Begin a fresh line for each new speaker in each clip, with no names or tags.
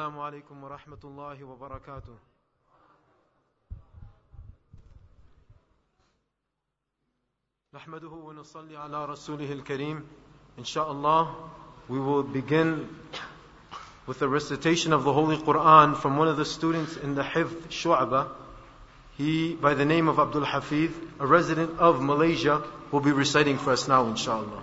السلام عليكم ورحمة الله وبركاته نحمده ونصلي على رسوله الكريم Inshallah, we will begin with the recitation of the Holy Quran from one of the students in the Hifth Shu'ba. He, by the name of Abdul Hafiz, a resident of Malaysia, will be reciting for us now, inshallah.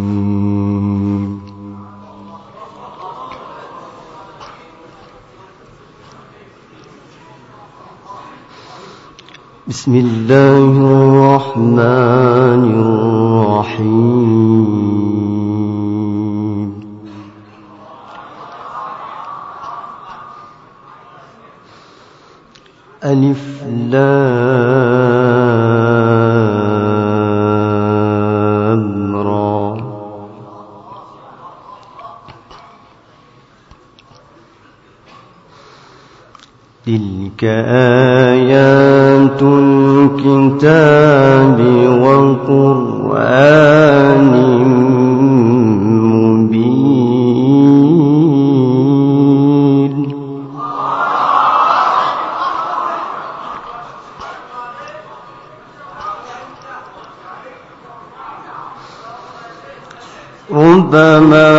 بسم الله الرحمن الرحيم ألف لامرا تلك آية الكتاب وقرآن مبين ربما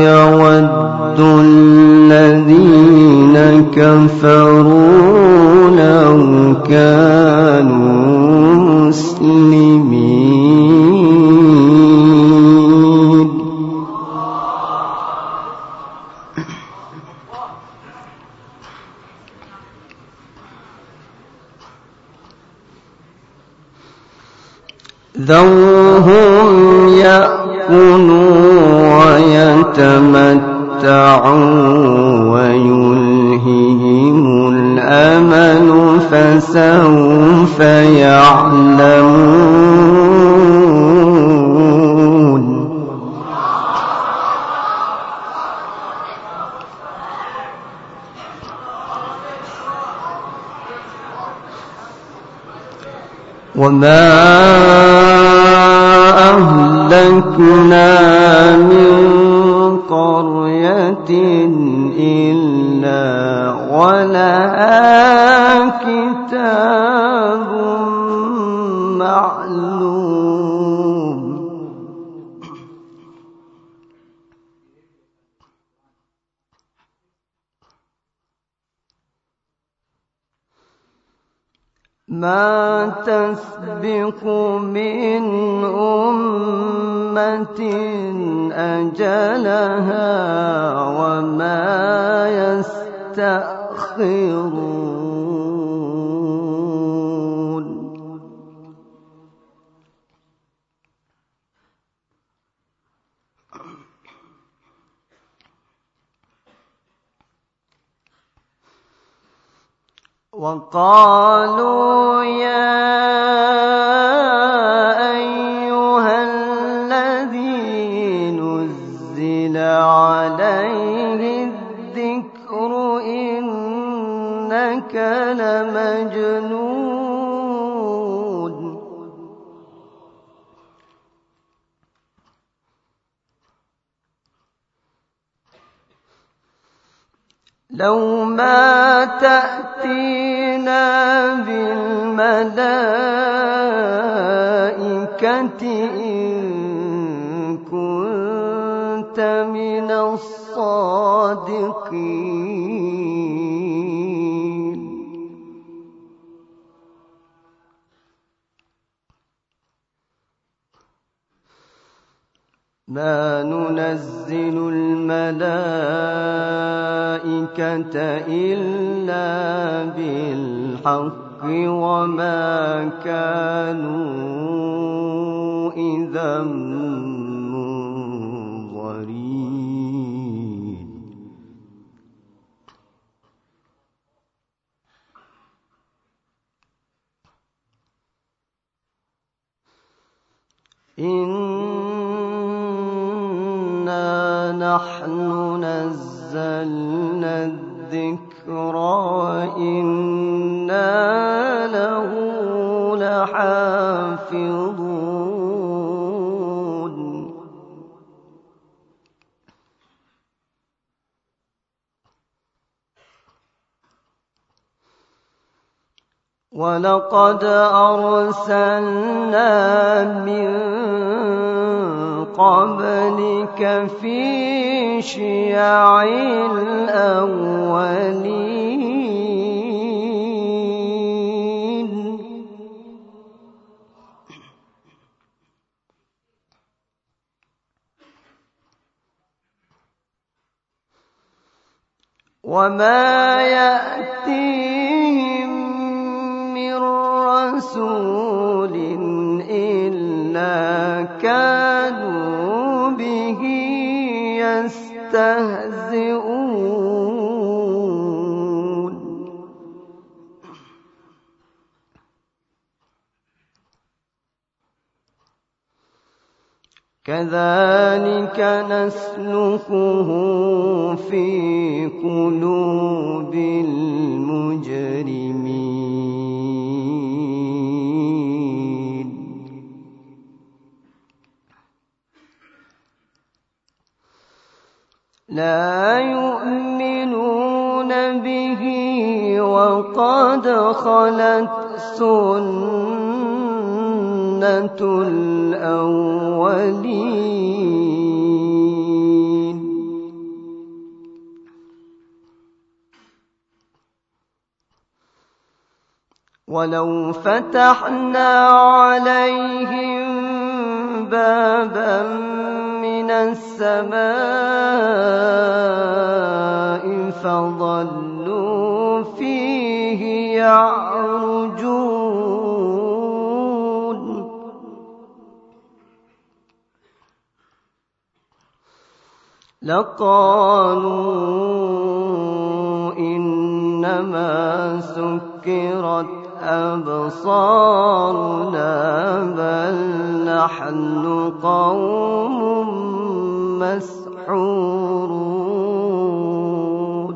يود الذين كفروا وقالوا يا إلا بالحق وما كانوا إذا وقد أرسلنا من قبلك في
شيع الأول
فتحنا عَلَيْهِمْ بَابًا مِنَ السَّمَاءِ فَظَلُّوا فِيهِ يَعْرُجُونَ لَقَدْ إنما سكرت أبصارنا بل نحن قوم مسحورون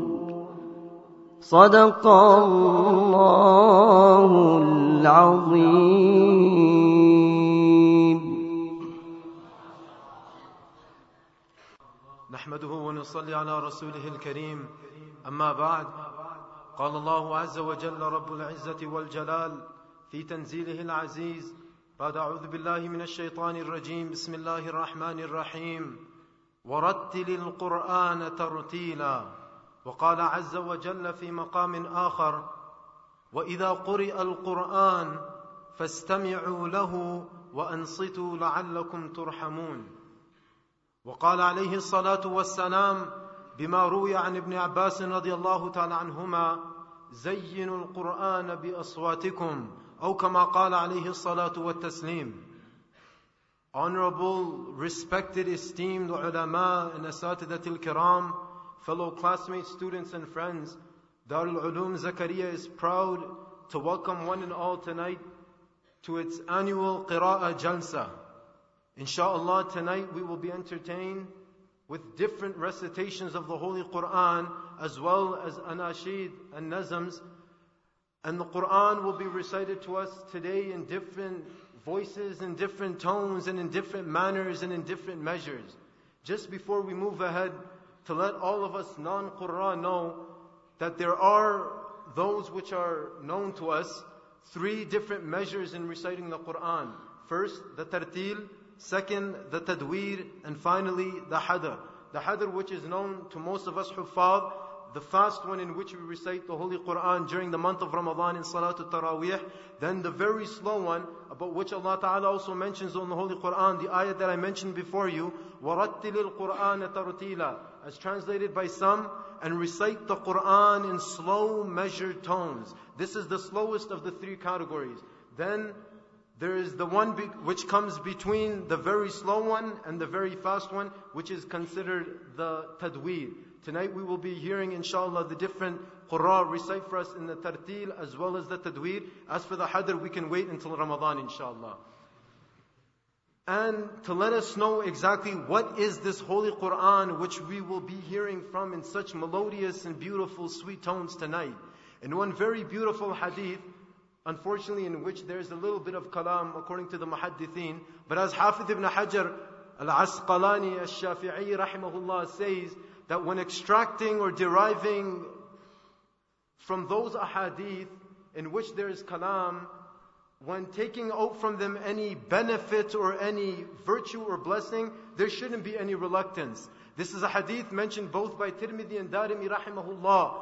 صدق الله العظيم
نحمده ونصلي على رسوله الكريم أما بعد قال الله عز وجل رب العزة والجلال في تنزيله العزيز بعد أعوذ بالله من الشيطان الرجيم بسم الله الرحمن الرحيم ورتل القرآن ترتيلا وقال عز وجل في مقام آخر وإذا قرئ القرآن فاستمعوا له وأنصتوا لعلكم ترحمون وقال عليه الصلاة والسلام بما روي عن ابن عباس رضي الله تعالى عنهما زينوا القران باصواتكم او كما قال عليه الصلاه والتسليم honorable respected esteemed ulama and asatidat al-kiram fellow classmates students and friends darul ulum zakaria is proud to welcome one and all tonight to its annual qira'ah jalsa inshallah tonight we will be entertained with different recitations of the holy quran as well as anashid and nazms. And the Quran will be recited to us today in different voices, in different tones, and in different manners, and in different measures. Just before we move ahead, to let all of us non Qur'an know that there are those which are known to us three different measures in reciting the Quran. First, the tartil, second, the tadweer, and finally, the hadr. The hadr, which is known to most of us huffaz, the fast one in which we recite the Holy Quran during the month of Ramadan in Salatul Taraweeh, then the very slow one about which Allah Ta'ala also mentions on the Holy Quran, the ayah that I mentioned before you, وَرَتِّلِ الْقُرْآنَ تَرْتِيلًا as translated by some, and recite the Quran in slow, measured tones. This is the slowest of the three categories. Then there is the one be- which comes between the very slow one and the very fast one, which is considered the tadweed. Tonight we will be hearing, inshallah, the different qurra recite for us in the tartil as well as the tadweer. As for the hadr, we can wait until Ramadan, inshallah. And to let us know exactly what is this holy Quran which we will be hearing from in such melodious and beautiful, sweet tones tonight. In one very beautiful hadith, unfortunately, in which there is a little bit of kalam according to the muhaddithin, but as Hafiz ibn Hajar al-Asqalani al-Shafi'i rahimahullah says, that when extracting or deriving from those ahadith in which there is kalam, when taking out from them any benefit or any virtue or blessing, there shouldn't be any reluctance. This is a hadith mentioned both by Tirmidhi and Darimi rahimahullah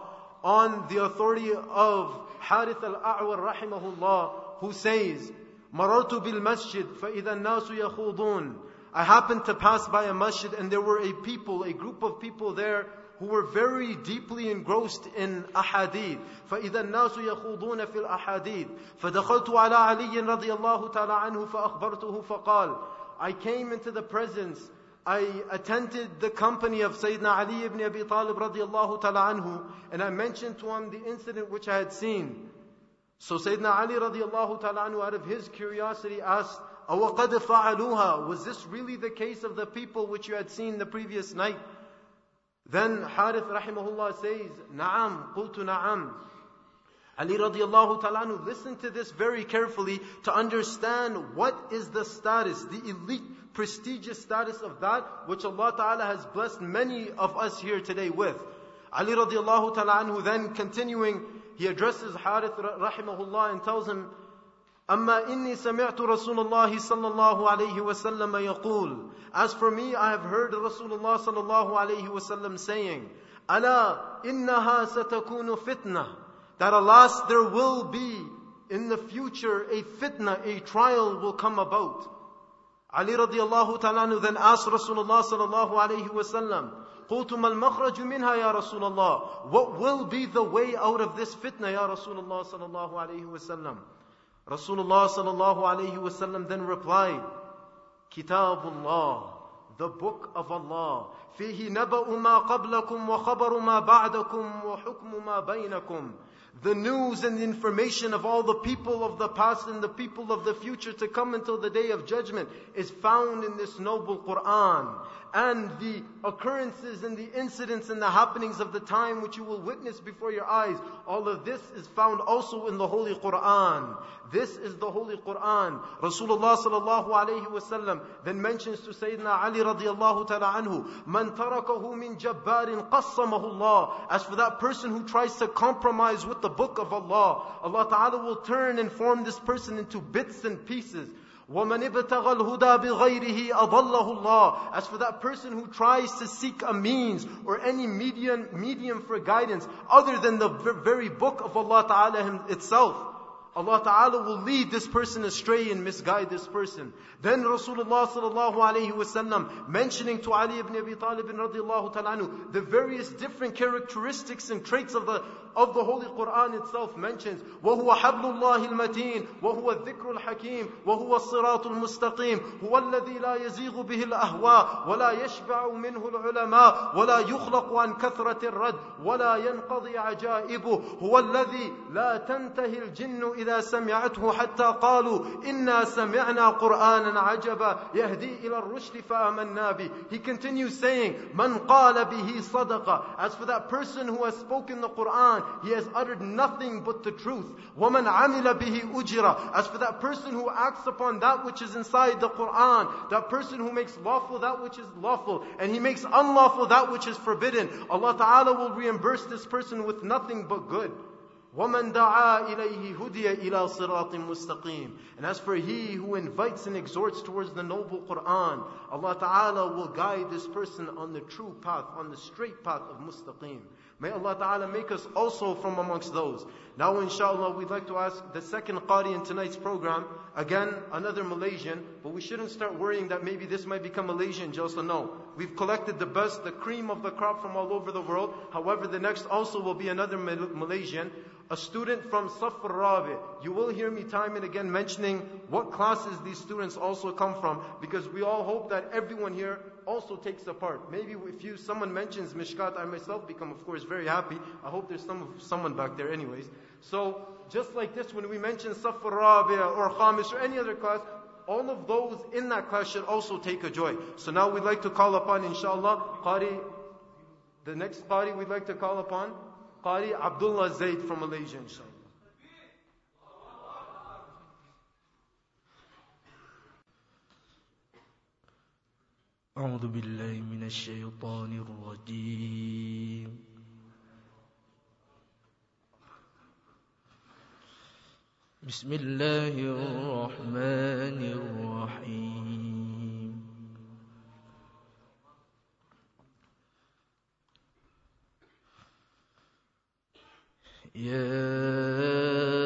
on the authority of Harith al-A'war rahimahullah who says, مررت بالمسجد فإذا الناس يخوضون I happened to pass by a masjid and there were a people, a group of people there who were very deeply engrossed in ahadith. فإذا الناس يخوضون في الأحاديث فدخلت على علي رضي الله تعالى عنه فأخبرته فقال I came into the presence I attended the company of Sayyidina Ali ibn Abi Talib radiallahu ta'ala anhu and I mentioned to him the incident which I had seen. So Sayyidina Ali radiallahu ta'ala anhu out of his curiosity asked أَوَقَدْ فَعَلُوهَا Was this really the case of the people which you had seen the previous night? Then Harith rahimahullah says, Na'am, قُلْتُ نَعَمْ Ali تعالى ta'ala listen to this very carefully to understand what is the status, the elite, prestigious status of that which Allah ta'ala has blessed many of us here today with. Ali radiallahu ta'ala then continuing, he addresses Harith rahimahullah and tells him, أما إني سمعت رسول الله صلى الله عليه وسلم يقول As for me, I have heard Rasulullah صلى الله عليه وسلم saying ألا إنها ستكون فتنة That alas, there will be in the future a fitna, a trial will come about. Ali radiallahu ta'ala then asked Rasulullah sallallahu alayhi wasallam, قلت ما المخرج منها يا رسول الله What will be the way out of this fitna ya Rasulullah sallallahu صلى الله عليه Rasulullah sallallahu alayhi wasallam then replied, Kitabullah, the book of Allah. فيه نبأ wa khabaru ma ba'dakum wa hukmu ma baynakum. The news and the information of all the people of the past and the people of the future to come until the day of judgment is found in this noble Quran and the occurrences and the incidents and the happenings of the time which you will witness before your eyes. All of this is found also in the Holy Quran. This is the Holy Quran. Rasulullah sallallahu alayhi wasallam then mentions to Sayyidina Ali radiallahu ta'ala anhu, Man ترَكهُ min jabbarin قَصَمَهُ Allah. As for that person who tries to compromise with the book of Allah, Allah ta'ala will turn and form this person into bits and pieces. وَمَنْ ابْتَغَى الْهُدَى بِغَيْرِهِ أَضَلَّهُ اللَّهُ As for that person who tries to seek a means or any medium, medium for guidance other than the very book of Allah Ta'ala itself, Allah Ta'ala will lead this person astray and misguide this person. Then Rasulullah sallallahu alaihi wasallam mentioning to Ali ibn Abi Talib radiallahu ta'ala the various different characteristics and traits of the of the Holy Quran itself mentions, وَهُوَ حَبْلُ اللَّهِ الْمَتِينُ وَهُوَ الذِّكْرُ الْحَكِيمُ وَهُوَ الصِّرَاطُ الْمُسْتَقِيمُ هُوَ الَّذِي لَا يَزِيغُ بِهِ الْأَهْوَاءُ وَلَا يَشْبَعُ مِنْهُ الْعُلَمَاءُ وَلَا يُخْلَقُ عَنْ كَثْرَةِ الرَّدِّ وَلَا يَنْقَضِي عَجَائِبُهُ هُوَ الَّذِي لَا تَنْتَهِي الْجِنُّ إِذَا سَمِعَتْهُ حَتَّى قَالُوا إِنَّا سَمِعْنَا قُرْآنًا عَجَبًا يَهْدِي إِلَى الرُّشْدِ فَآمَنَّا بِهِ He continues saying, مَنْ قَالَ بِهِ صَدَقَ As for that person who has spoken the Quran, he has uttered nothing but the truth. Woman, amila bihi ujira. As for that person who acts upon that which is inside the Quran, that person who makes lawful that which is lawful, and he makes unlawful that which is forbidden, Allah Ta'ala will reimburse this person with nothing but good. وَمَنْ daa إِلَيْهِ هُدِيَ إِلَى صِرَاطٍ مُسْتَقِيمٍ And as for he who invites and exhorts towards the noble Qur'an, Allah Ta'ala will guide this person on the true path, on the straight path of mustaqim. May Allah Ta'ala make us also from amongst those. Now inshallah we'd like to ask the second Qari in tonight's program, again another Malaysian, but we shouldn't start worrying that maybe this might become Malaysian Just No. We've collected the best, the cream of the crop from all over the world. However, the next also will be another Malaysian a student from Safar Rabi. You will hear me time and again mentioning what classes these students also come from because we all hope that everyone here also takes a part. Maybe if you, someone mentions Mishkat, I myself become of course very happy. I hope there's some, someone back there anyways. So, just like this, when we mention Safar Rabi or Khamish or any other class, all of those in that class should also take a joy. So now we'd like to call upon, inshallah, Qari, the next Qari we'd like to call upon Qari Abdullah Zaid from Malaysia, inshallah.
أعوذ بالله من الشيطان الرجيم بسم الله الرحمن الرحيم
يا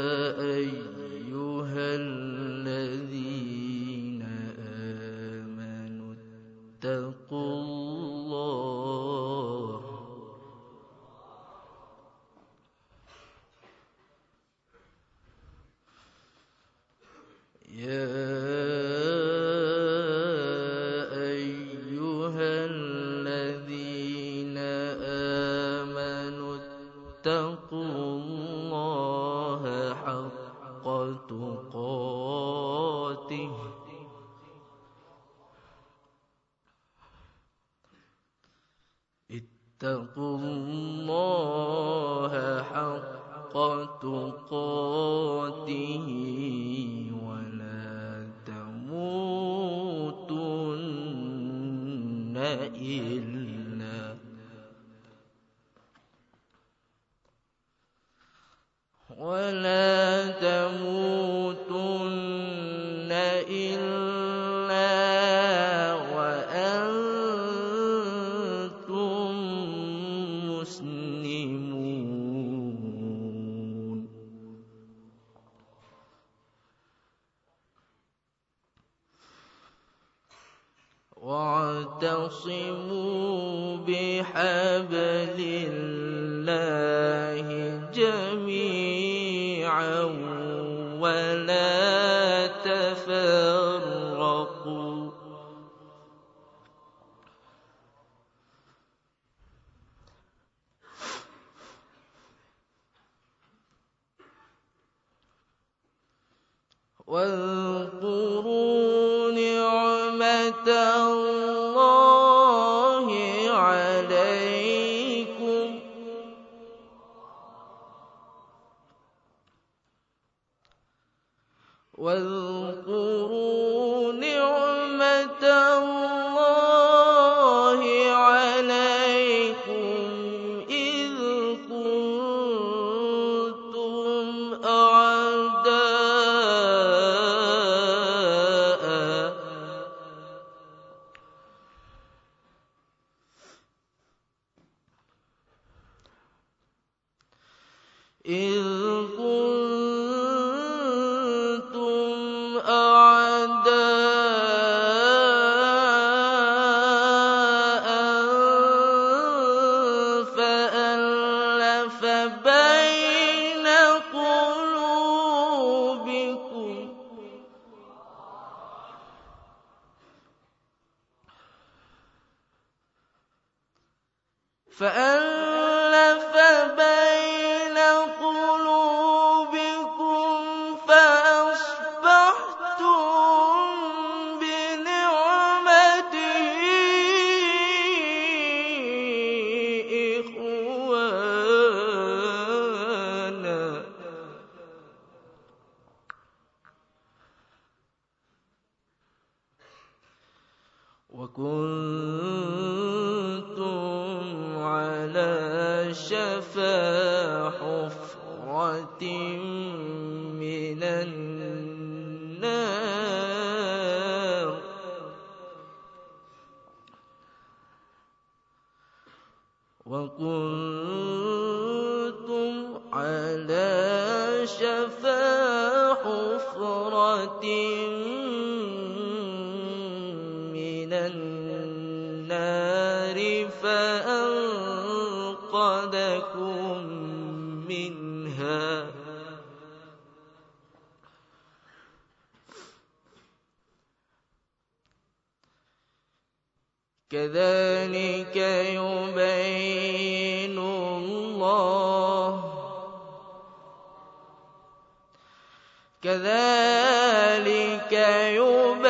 وكنتم على شفا حفرة من النار فأنقذكم منها كذلك يوم كذلك يبين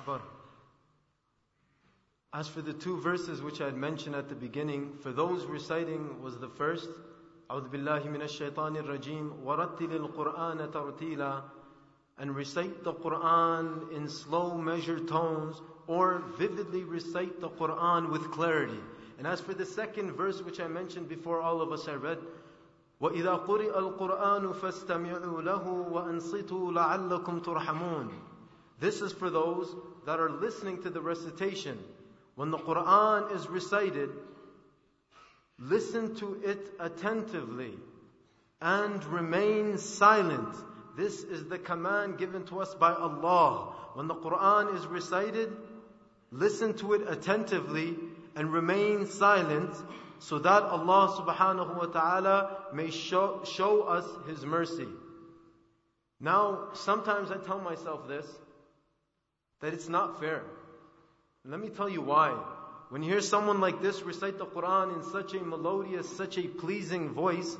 Akbar. As for the two verses which I had mentioned at the beginning, for those reciting was the first, أعوذ بالله من الشيطان الرجيم ورتل القرآن ترتيلا and recite the Quran in slow measured tones or vividly recite the Quran with clarity. And as for the second verse which I mentioned before all of us I read, وَإِذَا قُرِئَ الْقُرْآنُ فَاسْتَمِعُوا لَهُ وَأَنصِتُوا لَعَلَّكُمْ تُرْحَمُونَ This is for those that are listening to the recitation, when the Quran is recited, listen to it attentively and remain silent. This is the command given to us by Allah. When the Quran is recited, listen to it attentively and remain silent so that Allah subhanahu wa ta'ala may show, show us His mercy. Now, sometimes I tell myself this that it's not fair. And let me tell you why. When you hear someone like this recite the Quran in such a melodious, such a pleasing voice,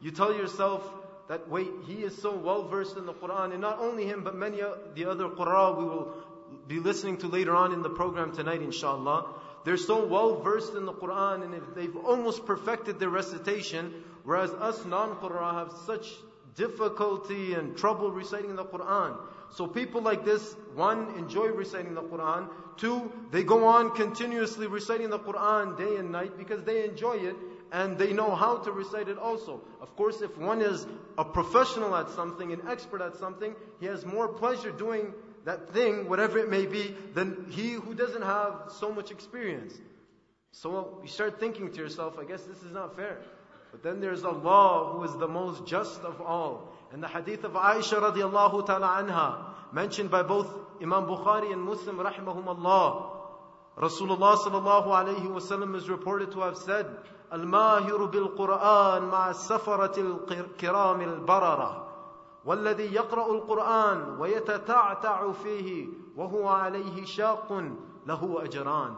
you tell yourself that wait, he is so well versed in the Quran, and not only him, but many of the other Qur'an we will be listening to later on in the program tonight, inshallah. They're so well versed in the Quran and they've almost perfected their recitation, whereas us non Qur'an have such difficulty and trouble reciting the Quran. So people like this, one, enjoy reciting the Quran. Two, they go on continuously reciting the Quran day and night because they enjoy it and they know how to recite it also. Of course, if one is a professional at something, an expert at something, he has more pleasure doing that thing, whatever it may be, than he who doesn't have so much experience. So you start thinking to yourself, I guess this is not fair. But then there's Allah who is the most just of all. And the hadith of Aisha radiallahu ta'ala anha, mentioned by both Imam Bukhari and Muslim rahimahumullah, Rasulullah sallallahu alayhi wasallam is reported to have said, الماهر بالقرآن مع السفرة الكرام البررة والذي يقرأ القرآن ويتتعتع فيه وهو عليه شاق له أجران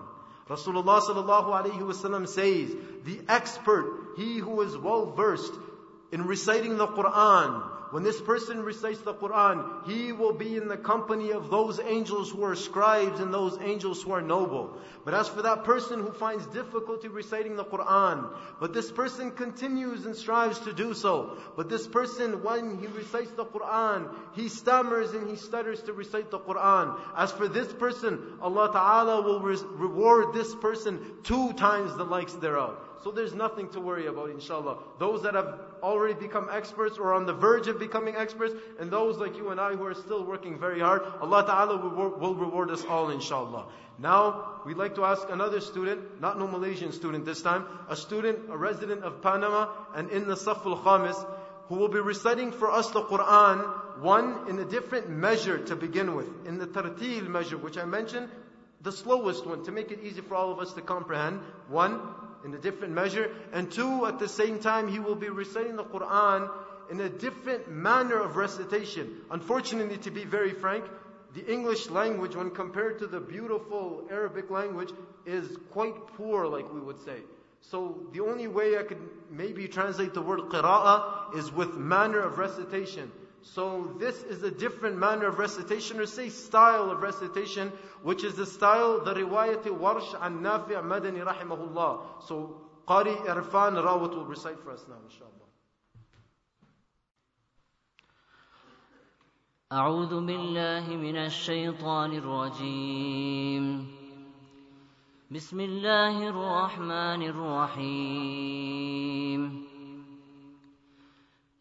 Rasulullah sallallahu alayhi wasallam says, the expert, he who is well versed in reciting the Quran when this person recites the Quran, he will be in the company of those angels who are scribes and those angels who are noble. But as for that person who finds difficulty reciting the Quran, but this person continues and strives to do so, but this person, when he recites the Quran, he stammers and he stutters to recite the Quran. As for this person, Allah Ta'ala will re- reward this person two times the likes thereof. So there's nothing to worry about, inshallah. Those that have already become experts or on the verge of becoming experts, and those like you and I who are still working very hard, Allah Ta'ala will reward us all, inshallah. Now, we'd like to ask another student, not no Malaysian student this time, a student, a resident of Panama, and in the Saful Khamis, who will be reciting for us the Quran, one in a different measure to begin with, in the tartil measure, which I mentioned, the slowest one, to make it easy for all of us to comprehend. One, in a different measure, and two, at the same time, he will be reciting the Quran in a different manner of recitation. Unfortunately, to be very frank, the English language, when compared to the beautiful Arabic language, is quite poor, like we would say. So the only way I could maybe translate the word qira'ah is with manner of recitation. So this is a different manner of recitation or say style of recitation, which is the style, the riwayat warsh an Nafi' Madani rahimahullah. So Qari Irfan Rawat will recite for us now, inshallah.
أعوذ بالله من الشيطان الرجيم بسم الله الرحمن الرحيم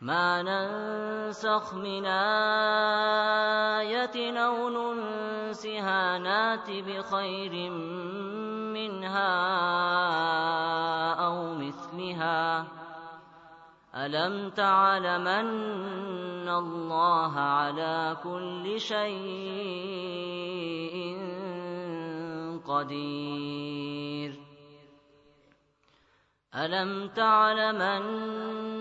ما ننسخ من آية أو ننسها نات بخير منها أو مثلها ألم تعلمن الله على كل شيء قدير ألم تعلمن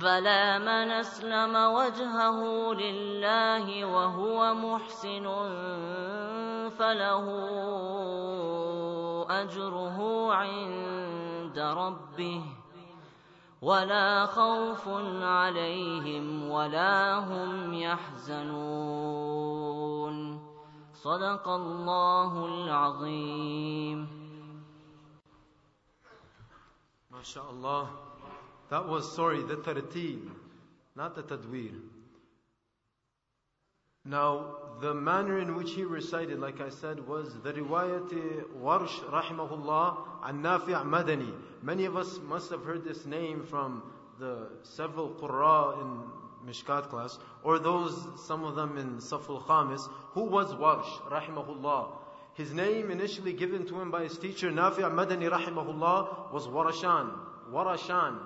بلى من أسلم وجهه لله وهو محسن فله أجره عند ربه ولا خوف عليهم ولا هم يحزنون صدق الله
العظيم ما شاء الله That was, sorry, the 13, not the tadweer. Now, the manner in which he recited, like I said, was the riwayat uh, Warsh rahimahullah and Nafi' Madani. Many of us must have heard this name from the several qurra in Mishkat class, or those, some of them in Saful Khamis. Who was Warsh rahimahullah? His name initially given to him by his teacher, Nafi' Madani rahimahullah, was Warashan. Warashan.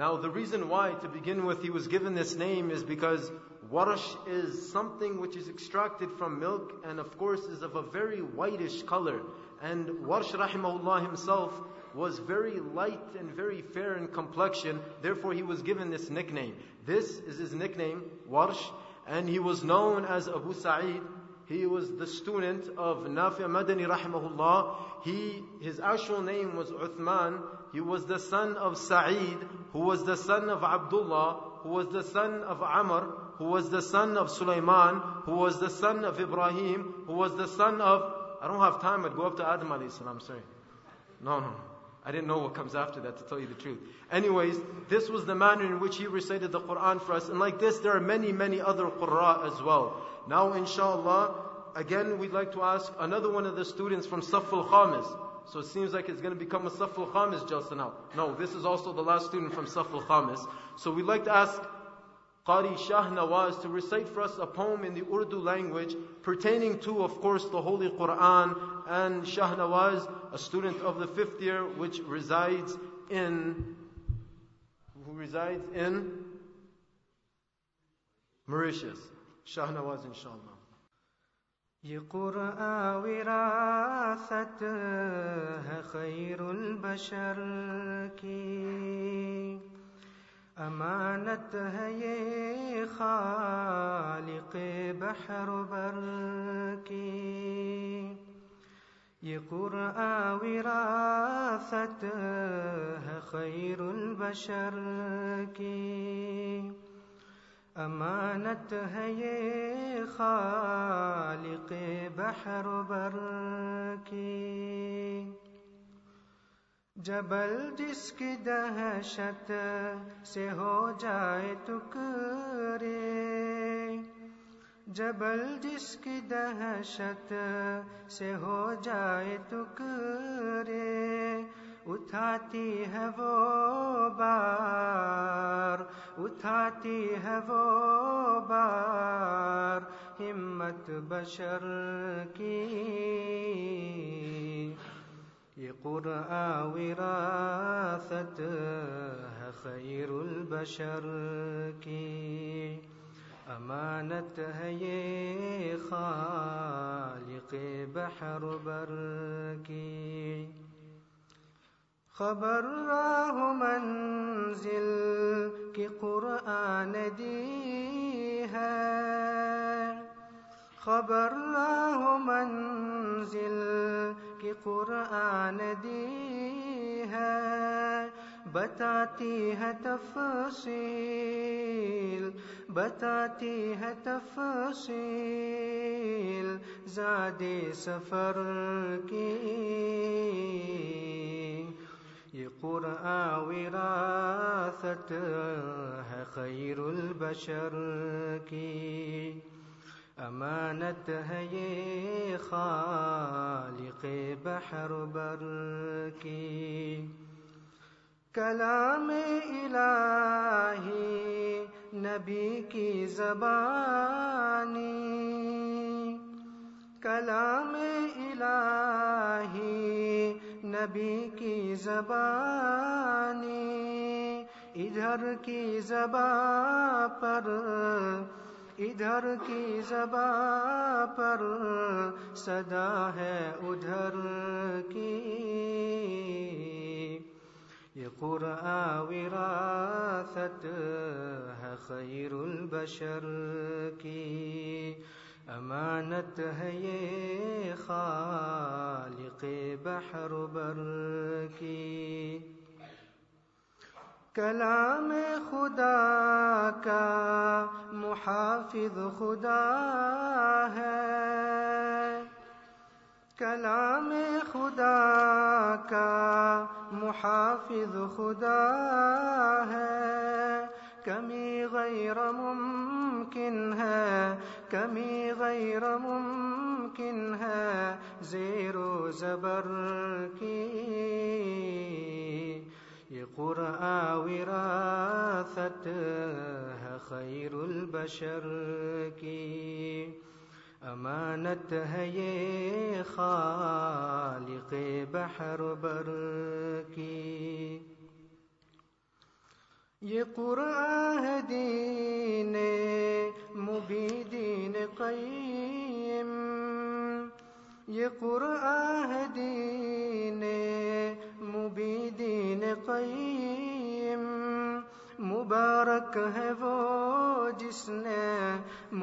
Now the reason why, to begin with, he was given this name is because warash is something which is extracted from milk and of course is of a very whitish color. And Warsh rahimahullah himself was very light and very fair in complexion, therefore he was given this nickname. This is his nickname, Warsh, and he was known as Abu Sa'id. He was the student of Nafi Madani rahimahullah. He, his actual name was Uthman. He was the son of Sa'id who was the son of Abdullah, who was the son of Amr, who was the son of Sulaiman, who was the son of Ibrahim, who was the son of. I don't have time, I'd go up to Adam alayhi salam, sorry. No, no. I didn't know what comes after that, to tell you the truth. Anyways, this was the manner in which he recited the Quran for us. And like this, there are many, many other qurra as well. Now, inshallah, again, we'd like to ask another one of the students from Saful Khamis so it seems like it's going to become a al Khamis Jalsa now. No, this is also the last student from al Khamis. So we'd like to ask Qari Shah Nawaz to recite for us a poem in the Urdu language pertaining to, of course, the Holy Quran and Shah Nawaz, a student of the fifth year, which resides in, who resides in Mauritius. Shah Nawaz, inshallah.
یہ قرآن وراثت ہے البشر كي أمانته خالق بحر بركي کی یہ قرآن وراثت ہے البشر كي امانت ہے یہ خالق بحر بر کی جبل جس کی دہشت سے ہو جائے تک جبل جس کی دہشت سے ہو جائے تک उठाती है वो बार उठाती है वो बार हिम्मत बशर की ये कुरआ विरासत है खैर बशर की अमानत है ये खालिक बहर बर की خبر منزل کی قرآن دی ہے خبر راہ منزل کی قرآن دی ہے بتاتی ہے تفصیل بتاتی ہے تفصیل زاد سفر کی يقرأ ہے خير البشر کی امانت ہے یہ خالق بحر بر کی کلام الہی نبی کی زبانی کلام الہی نبی کی زبانی ادھر کی زباں پر ادھر کی زباں پر صدا ہے ادھر کی یہ قرآن وراثت ہے خیر البشر کی امانت ہے یہ خالق بحر بر کی کلام خدا کا محافظ خدا ہے کلام خدا کا محافظ خدا ہے کمی غیر ممکن ہے كمي غير ممكنها زيرو زبركي يقرأ وراثتها خير البشر كي أمانت هي خالق بحر بركي یہ قرآن دین مبی دین کئی قرآ دین مبی دین قیم مبارک ہے وہ جس نے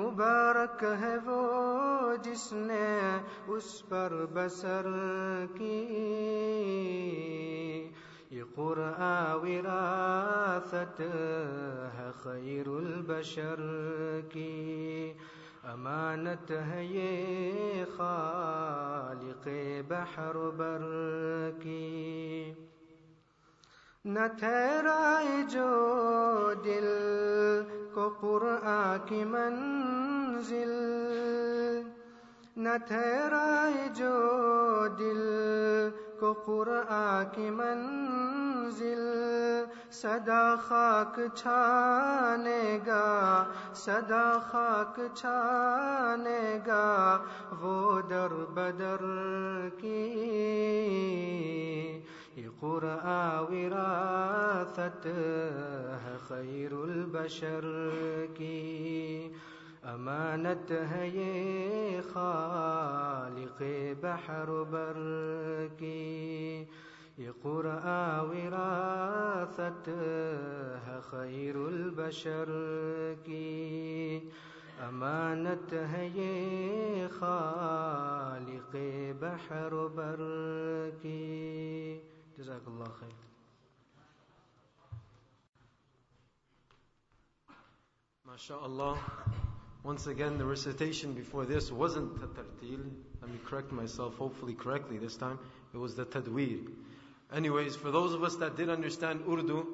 مبارک ہے وہ جس نے اس پر بسر کی يقرآ وراثتها خير البشر كي امانته يا خالق بحر بركي نترى نہ ٹھہرائے جو دل کو کی منزل نہ ٹھہرائے جو دل قرآن کی منزل صدا خاك چھانے گا صدا خاک چھانے گا وہ در بدر کی قرآ قرآن وراثت ہے البشر کی امانت ہے یہ خالق بحر بر کی یہ قرآن وراثت ہے خیر البشر کی امانت ہے یہ خالق بحر بر کی جزاک اللہ خیر
ما شاء الله Once again, the recitation before this wasn't tatartil. Let me correct myself, hopefully correctly this time. It was the tadweer. Anyways, for those of us that did understand Urdu,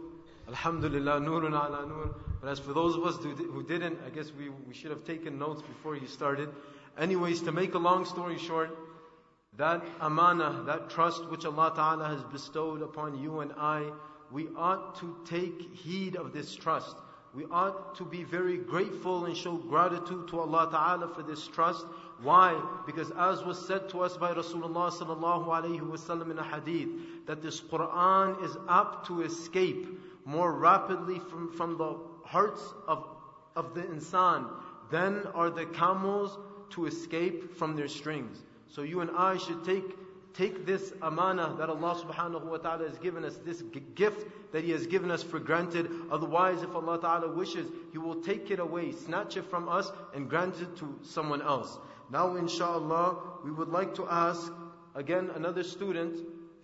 Alhamdulillah, nurun ala nur. But as for those of us who didn't, I guess we, we should have taken notes before he started. Anyways, to make a long story short, that amana, that trust which Allah Ta'ala has bestowed upon you and I, we ought to take heed of this trust. We ought to be very grateful and show gratitude to Allah Ta'ala for this trust. Why? Because as was said to us by Rasulullah sallallahu alayhi wasallam in a hadith, that this Quran is apt to escape more rapidly from, from the hearts of, of the insan than are the camels to escape from their strings. So you and I should take take this amana that Allah subhanahu wa ta'ala has given us, this g- gift that He has given us for granted. Otherwise, if Allah ta'ala wishes, He will take it away, snatch it from us, and grant it to someone else. Now, inshallah, we would like to ask again another student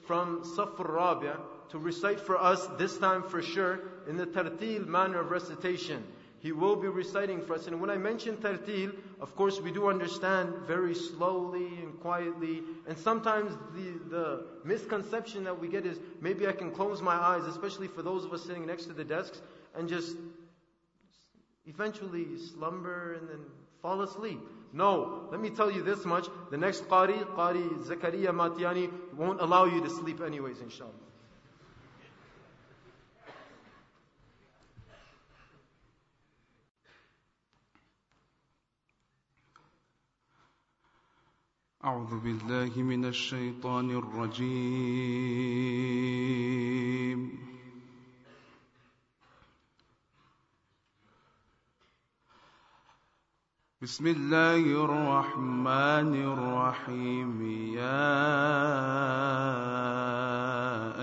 from Safar Rabia to recite for us, this time for sure, in the tartil manner of recitation he will be reciting for us. And when I mention tartil, of course, we do understand very slowly and quietly. And sometimes the, the misconception that we get is maybe I can close my eyes, especially for those of us sitting next to the desks, and just eventually slumber and then fall asleep. No, let me tell you this much. The next Qari, Qari Zakaria Matiani, won't allow you to sleep anyways, inshallah.
أعوذ بالله من الشيطان الرجيم بسم الله الرحمن الرحيم يا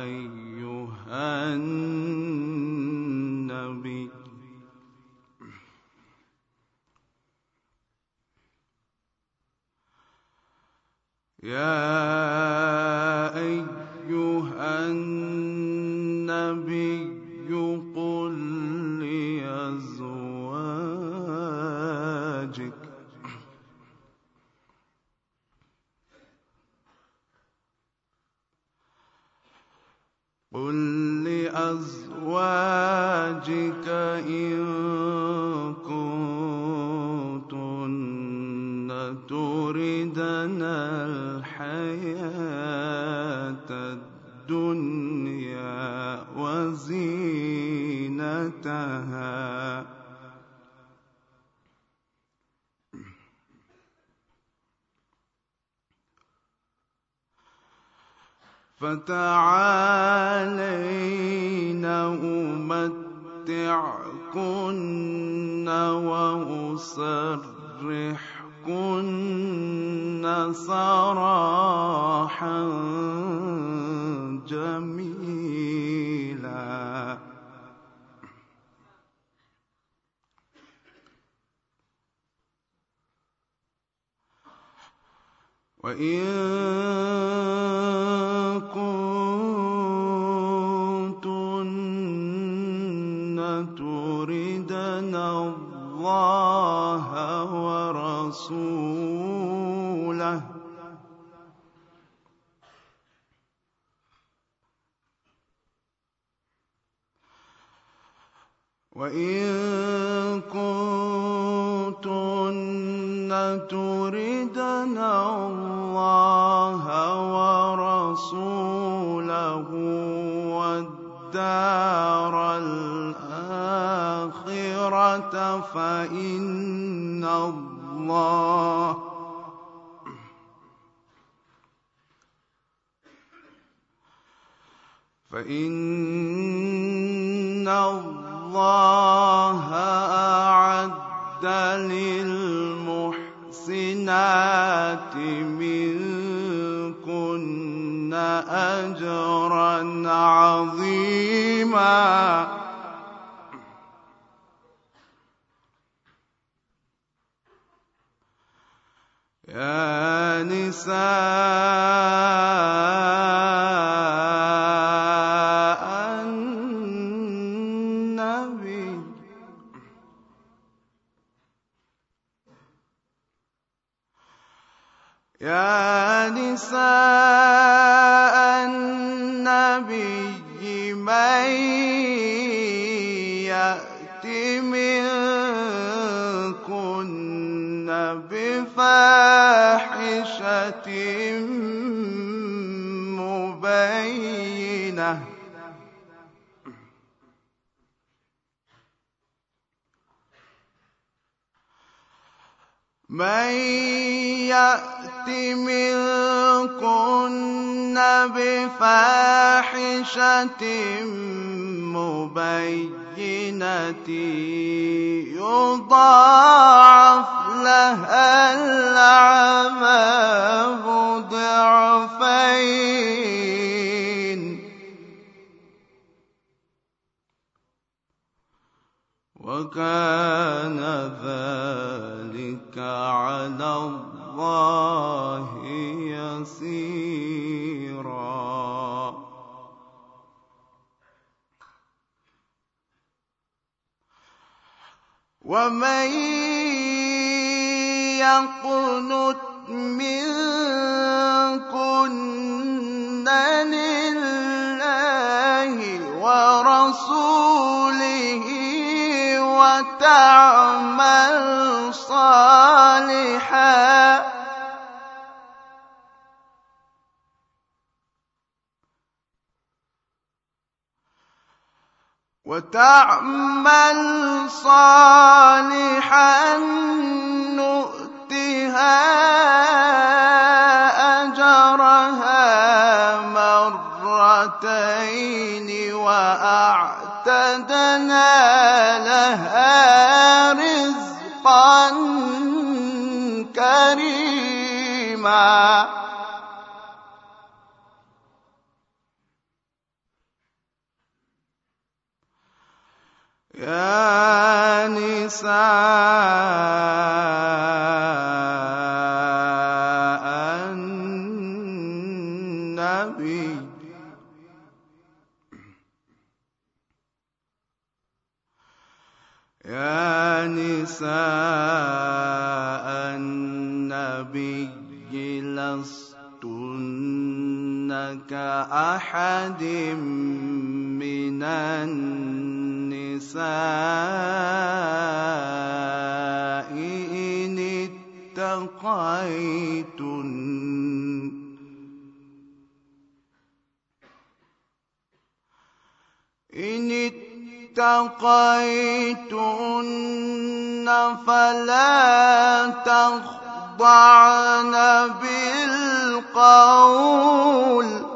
أيها الناس يا أيها النبي قل لأزواجك
قل لأزواجك
إن كنتن تردن الحياة الدنيا وزينتها فتعالينا أمتعكن وأسرح كن سراحا جميلا وإن كنتن تردن الله ورسوله ورسوله وإن كنتن تردن الله ورسوله والدار الآخرة فإن الله الله فإن الله أعد للمحسنات منكن أجرا عظيما نساء النبي يا نساء النبي من يأت من فاحشة مبينة من يأتي منكن بفاحشة مبينة يضاعف لها العذاب ضعفين وكان ذلك على الله الله يسيرا
ومن
يقنت منكن لله ورسوله وتعمل صالحا وتعمل صالحا نؤتها أجرها مرتين وأعلم اعتدنا لها رزقا كريما يا نساء نساء النبي لستن كأحد من النساء إن اتقيتن إن اتقيتن فلا تخضعن بالقول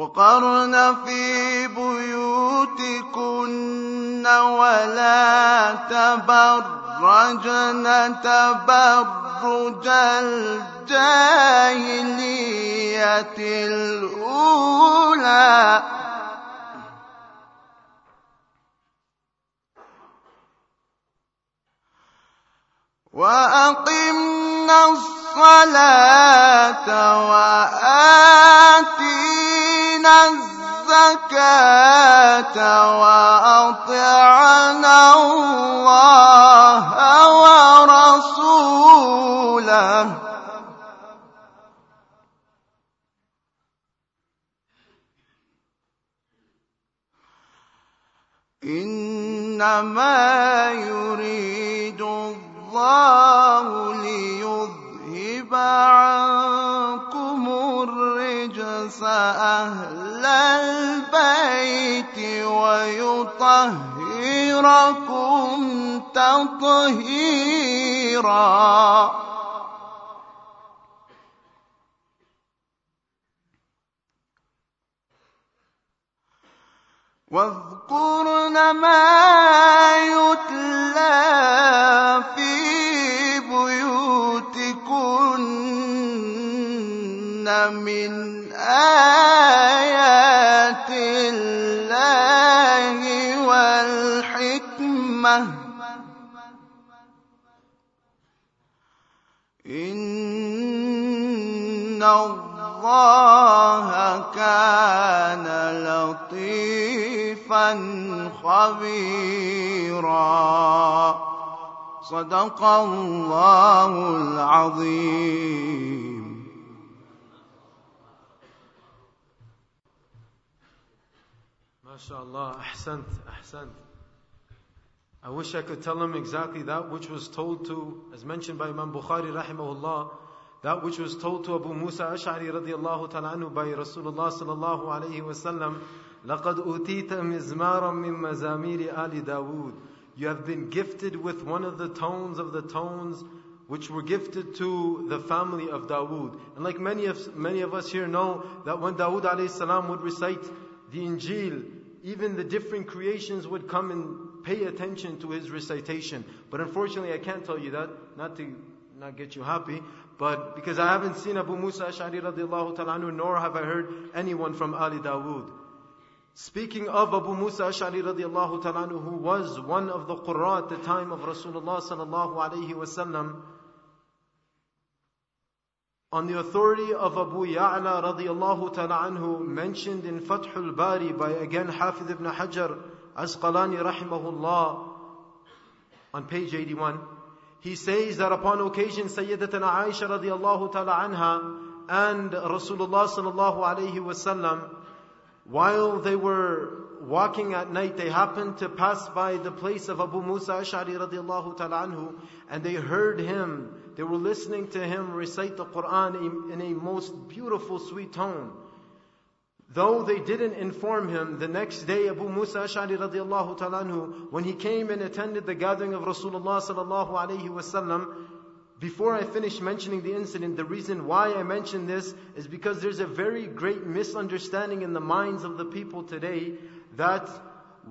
وقرن في بيوتكن ولا تبرجن تبرج الجاهلية الأولى وأقمنا الصلاة وآتنا وَأَطِعْ ويطهركم تطهيرا واذكرن ما يتلى في بيوتكن من آيات الله الله والحكمة إن الله كان لطيفا خبيرا صدق الله العظيم
MashaAllah, ahsant, ahsant. I wish I could tell him exactly that which was told to, as mentioned by Imam Bukhari rahimahullah, that which was told to Abu Musa Ash'ari radiallahu ta'ala anhu by Rasulullah sallallahu alayhi wasallam, لَقَدْ أُتيت مِزْمَارًا مِّن مَزَامِيرِ آلِ داود. You have been gifted with one of the tones of the tones which were gifted to the family of Dawood. And like many of, many of us here know that when Dawood alayhi salam would recite the Injil, even the different creations would come and pay attention to his recitation. But unfortunately, I can't tell you that, not to not get you happy, but because I haven't seen Abu Musa Ash'ari radiallahu ta'ala nor have I heard anyone from Ali Dawood. Speaking of Abu Musa Ash'ari radiallahu ta'ala who was one of the Qurra at the time of Rasulullah sallallahu alayhi wasallam, on the authority of Abu Ya'la radiallahu ta'ala anhu, mentioned in Fathul Bari by again Hafiz ibn Hajar, Asqalani rahimahullah, on page 81, he says that upon occasion Sayyidatana Aisha radiallahu ta'ala anha and Rasulullah sallallahu alayhi wasallam, while they were walking at night, they happened to pass by the place of Abu Musa Ash'ari radiallahu ta'ala anhu, and they heard him they were listening to him recite the Quran in a most beautiful, sweet tone. Though they didn't inform him, the next day Abu Musa Ash'ari radiallahu talanhu, when he came and attended the gathering of Rasulullah sallallahu alayhi wasallam, before I finish mentioning the incident, the reason why I mention this is because there's a very great misunderstanding in the minds of the people today that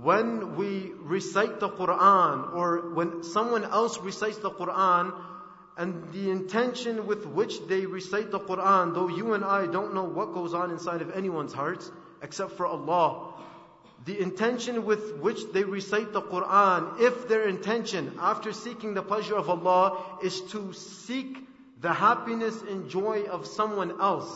when we recite the Quran or when someone else recites the Quran, and the intention with which they recite the Quran, though you and I don't know what goes on inside of anyone's hearts except for Allah. The intention with which they recite the Quran, if their intention after seeking the pleasure of Allah is to seek the happiness and joy of someone else,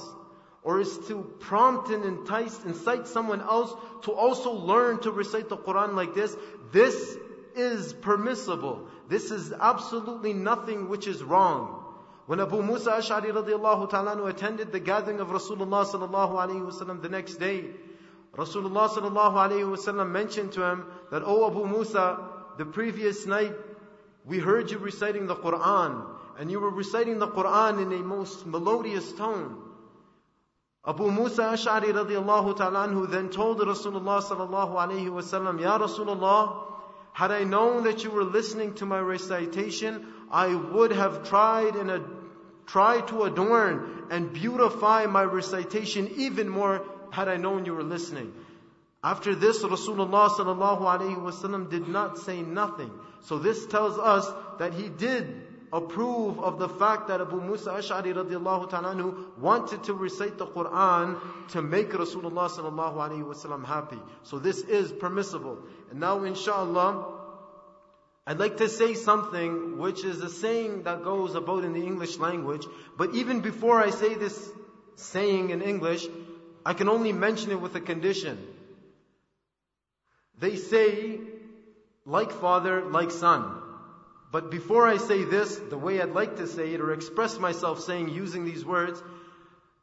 or is to prompt and entice, incite someone else to also learn to recite the Quran like this, this is permissible. This is absolutely nothing which is wrong. When Abu Musa Ash'ari radiallahu ta'ala attended the gathering of Rasulullah sallallahu alayhi wasallam the next day, Rasulullah sallallahu alayhi wasallam mentioned to him that, O oh Abu Musa, the previous night we heard you reciting the Quran, and you were reciting the Quran in a most melodious tone. Abu Musa Ash'ari radiallahu ta'ala then told Rasulullah sallallahu alayhi wasallam, Ya Rasulullah, had I known that you were listening to my recitation, I would have tried and ad- tried to adorn and beautify my recitation even more had I known you were listening. After this, Rasulullah sallallahu alaihi wasallam did not say nothing. So this tells us that he did approve of the fact that Abu Musa Ash'ari radiallahu ta'ala wanted to recite the Quran to make Rasulullah sallallahu alaihi wasallam happy. So this is permissible. And now, inshallah, I'd like to say something which is a saying that goes about in the English language, but even before I say this saying in English, I can only mention it with a condition. They say, like father, like son. But before I say this, the way I'd like to say it or express myself saying using these words,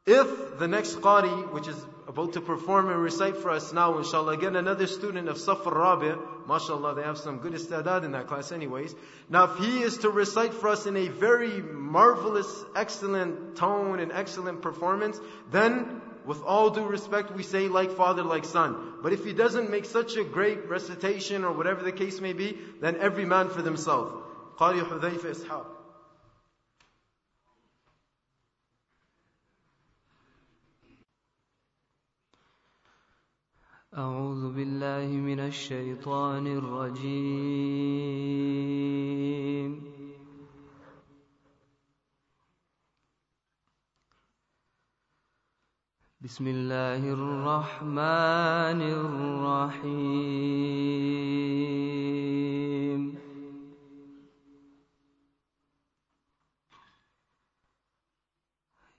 if the next qadi, which is about to perform and recite for us now, inshallah. Again, another student of Safar Rabi, mashallah, they have some good istadad in that class anyways. Now, if he is to recite for us in a very marvelous, excellent tone and excellent performance, then with all due respect, we say like father, like son. But if he doesn't make such a great recitation or whatever the case may be, then every man for themselves. قال حذيفة إسحاق
أعوذ بالله من الشيطان الرجيم بسم الله الرحمن الرحيم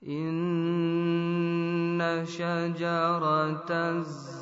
إن شجرة الزمان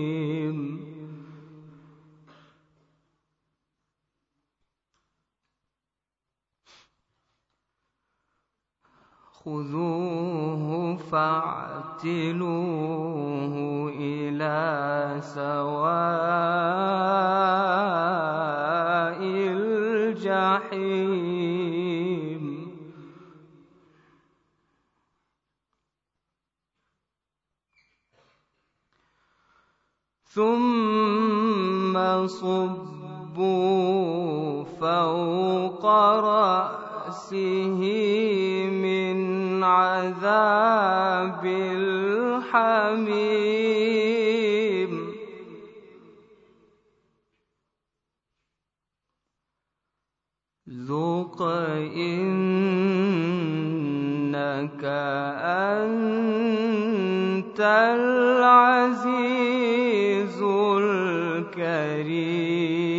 خذوه
فاعتلوه إلى سواء الجحيم ثم صبوا فوق رأسه رأسه من عذاب الحميم ذوق إنك أنت العزيز الكريم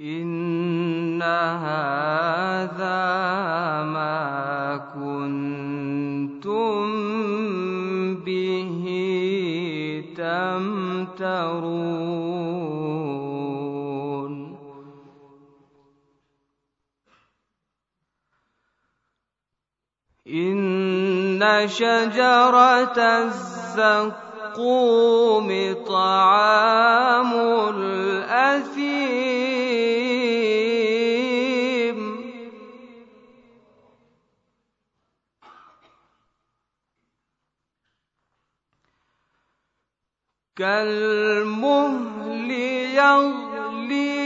إن هذا ما كنتم به تمترون إن شجرة الزقوم طعام الأثيم كالمهل يغلي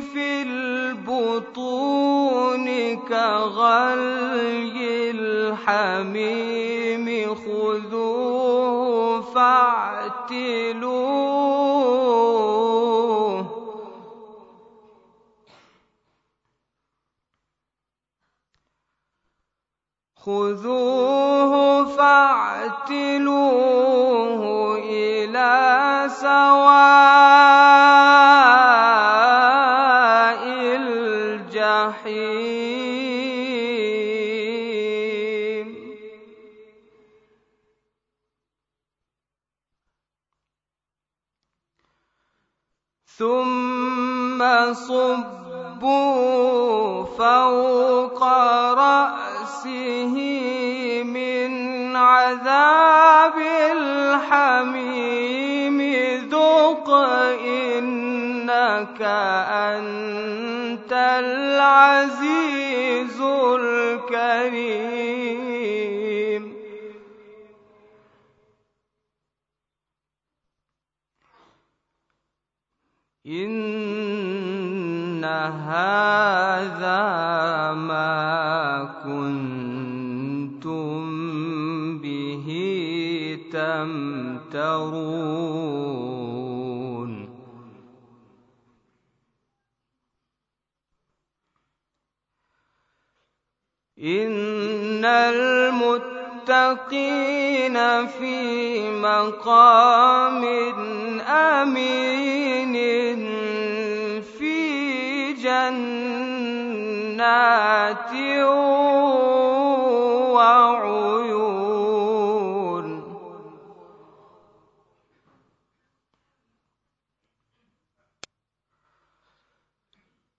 في البطون كغلي الحميم خذوه فاعتلوه خذوه فاعتلوه سواء الجحيم ثم صبوا فوق رأسه من عذاب الحميم إنك أنت العزيز الكريم إن هذا ما كنتم
به تمترون
إن المتقين في مقام أمين في جنات وعيون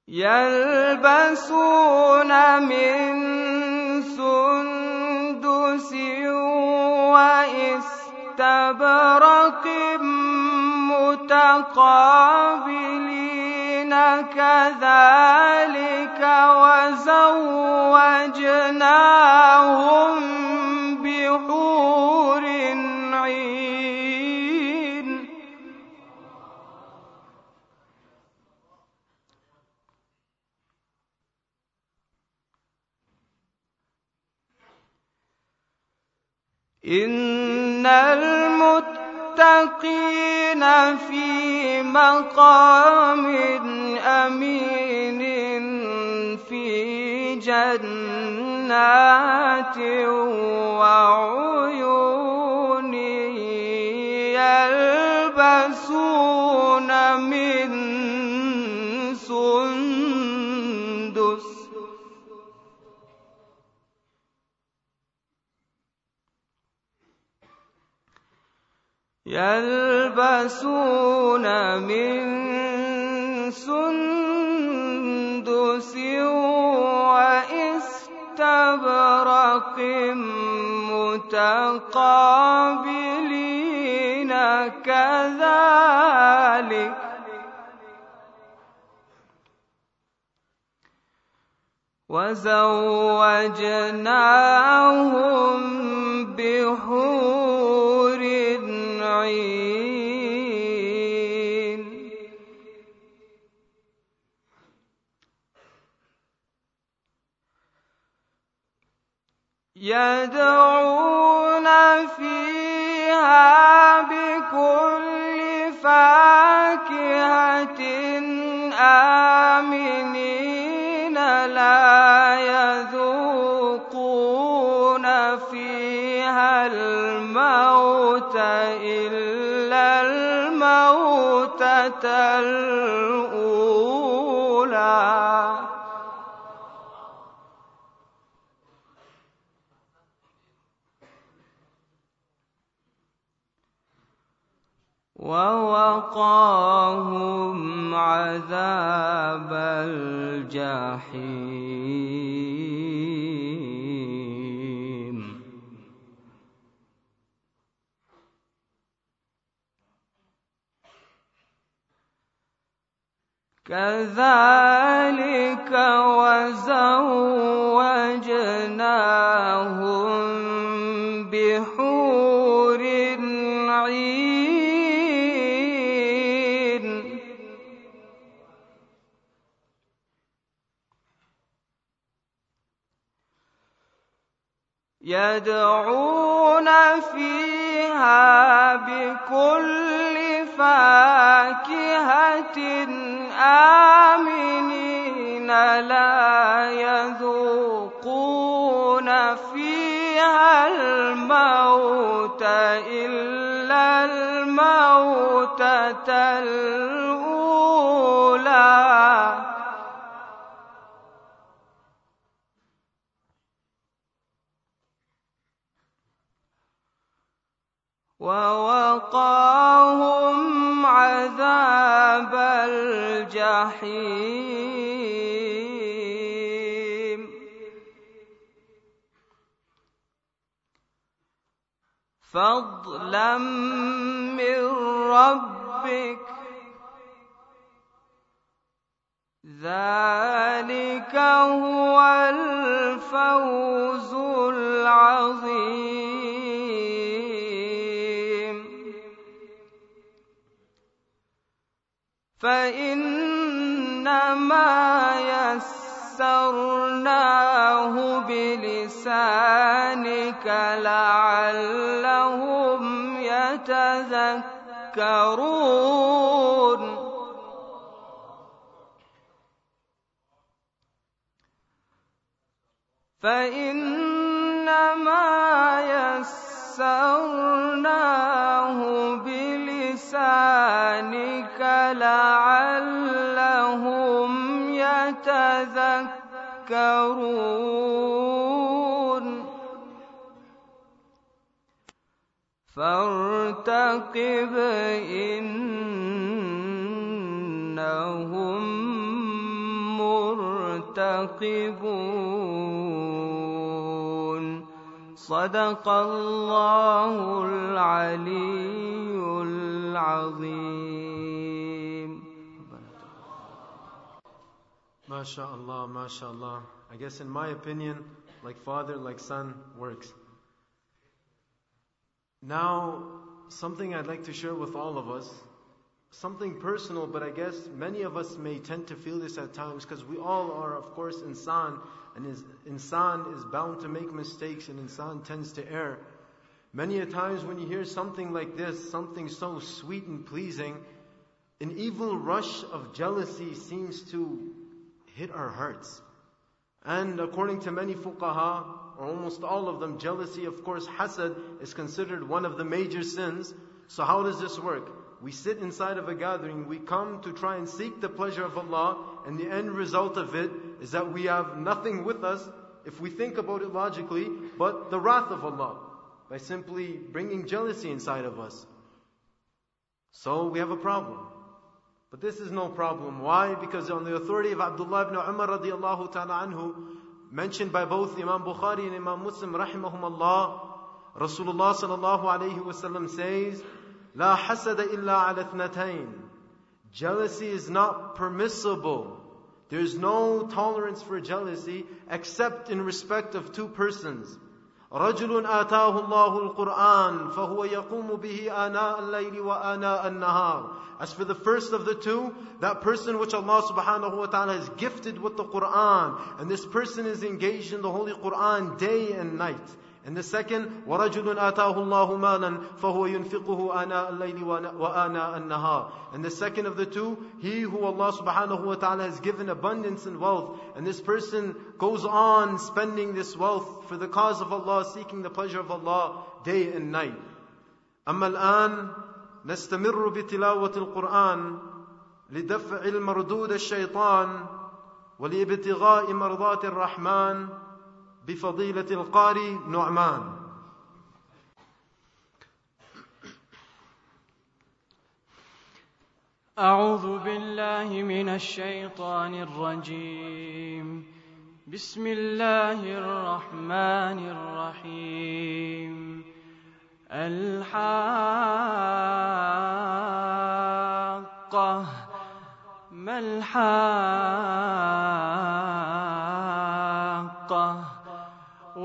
يلبسون من سندس واستبرق متقابلين كذلك وزوجناهم بحور إن المتقين في مقام أمين في جنات وعيون يلبسون من سنة يلبسون من سندس وإستبرق متقابلين كذلك وزوجناهم بحور يدعون فيها بكل فاكهة آمنين لا يذوقون فيها الموت إلا الموتة الأولى ووقاهم عذاب الجحيم كذلك وزوجناهم بحور عين يدعون فيها بكل فاكهة آمنين لا يذوقون فيها الموت إلا الموتة الأولى ووقاهم عذاب الجحيم فضلا من ربك ذلك هو الفوز العظيم فإنما يسرناه بلسانك لعلهم يتذكرون فإنما يسرناه بلسانك لسانك لعلهم يتذكرون فارتقب إنهم مرتقبون صدق الله العليم العظيم
MashaAllah, mashaAllah. I guess in my opinion, like father, like son works. Now, something I'd like to share with all of us, something personal, but I guess many of us may tend to feel this at times because we all are, of course, insan, and is, insan is bound to make mistakes and insan tends to err. Many a times when you hear something like this, something so sweet and pleasing, an evil rush of jealousy seems to hit our hearts. And according to many fuqaha, or almost all of them, jealousy, of course, hasad is considered one of the major sins. So how does this work? We sit inside of a gathering, we come to try and seek the pleasure of Allah, and the end result of it is that we have nothing with us, if we think about it logically, but the wrath of Allah by simply bringing jealousy inside of us. So we have a problem. But this is no problem. Why? Because on the authority of Abdullah ibn Umar radiallahu ta'ala anhu, mentioned by both Imam Bukhari and Imam Muslim rahimahumullah, Rasulullah sallallahu alayhi wasallam says, لا حسد إلا على اثنتين. Jealousy is not permissible. There's no tolerance for jealousy except in respect of two persons. رجل آتاه الله القرآن فهو يقوم به آناء الليل وآناء النهار As for the first of the two, that person which Allah subhanahu wa ta'ala has gifted with the Quran, and this person is engaged in the Holy Quran day and night. And the second, وَرَجُلٌ آتَاهُ اللَّهُ مَالًا فَهُوَ يُنْفِقُهُ آنَاءَ اللَّيْلِ وَآنَاءَ النَّهَارِ And the second of the two, he who Allah subhanahu wa ta'ala has given abundance and wealth, and this person goes on spending this wealth for the cause of Allah, seeking the pleasure of Allah day and night. أما الآن نستمر بتلاوة القرآن لدفع المردود الشيطان ولابتغاء مرضات الرحمن بفضيلة القاري نعمان
أعوذ بالله من الشيطان الرجيم بسم الله الرحمن الرحيم الحاقة ما الحاقة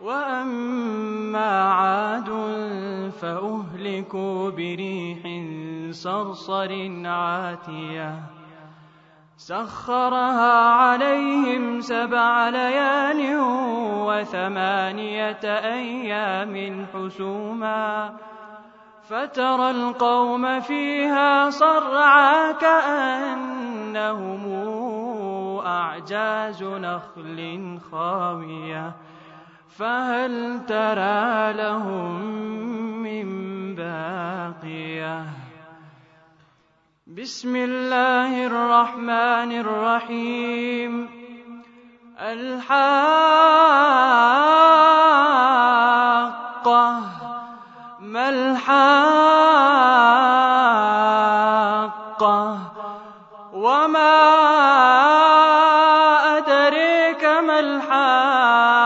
واما عاد فاهلكوا بريح صرصر عاتيه سخرها عليهم سبع ليال وثمانيه ايام حسوما فترى القوم فيها صرعا كانهم اعجاز نخل خاويه فهل ترى لهم من باقية بسم الله الرحمن الرحيم الحاقة ما الحاقة وما أدريك ما الحاقة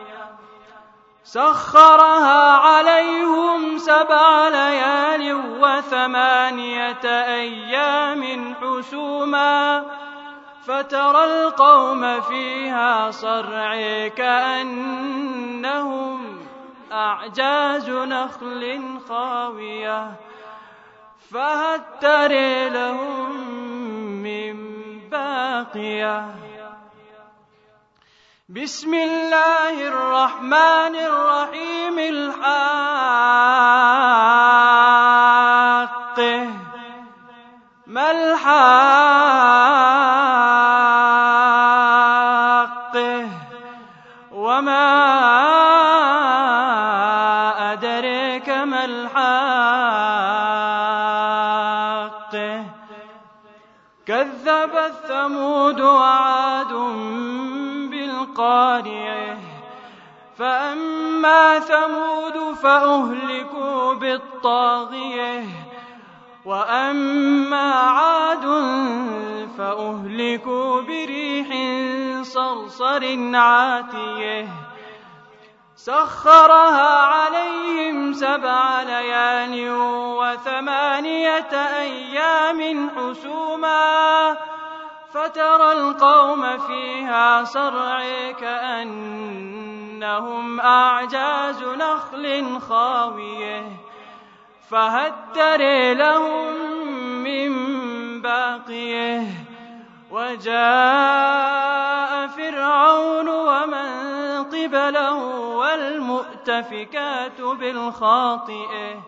سخرها عليهم سبع ليال وثمانية أيام حسوما فترى القوم فيها صرعي كأنهم أعجاز نخل خاوية فهل تري لهم من باقيه بسم الله الرحمن الرحيم الحق ما الحق أما ثمود فأهلكوا بالطاغية وأما عاد فأهلكوا بريح صرصر عاتية سخرها عليهم سبع ليال وثمانية أيام حسوما فترى القوم فيها صرعي كأن إنهم أعجاز نخل خاوية فهدر لهم من باقية وجاء فرعون ومن قبله والمؤتفكات بالخاطئة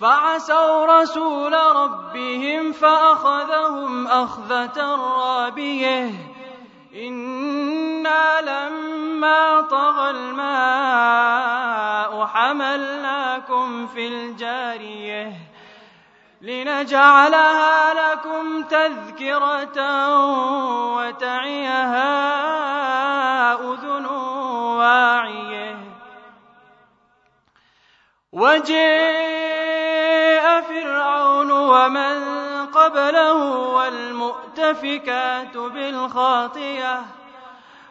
فعسوا رسول ربهم فأخذهم أخذة رابية إِنَّا لَمَّا طَغَى الْمَاءُ حَمَلْنَاكُمْ فِي الْجَارِيَةِ لِنَجْعَلَهَا لَكُمْ تَذْكِرَةً وَتَعِيَهَا أُذُنٌ وَاعِيَةٌ وَجَاءَ فِرْعَوْنُ وَمَن قَبْلَهُ وَالْمُؤْتَفِكَاتُ بِالْخَاطِئَةِ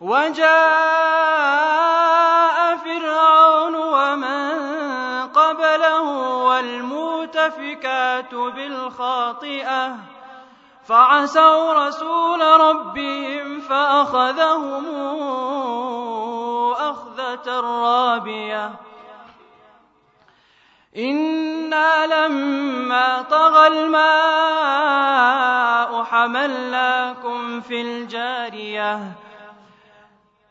وجاء فرعون ومن قبله والمؤتفكات بالخاطئة فعسوا رسول ربهم فأخذهم أخذة رابية إنا لما طغى الماء حملناكم في الجارية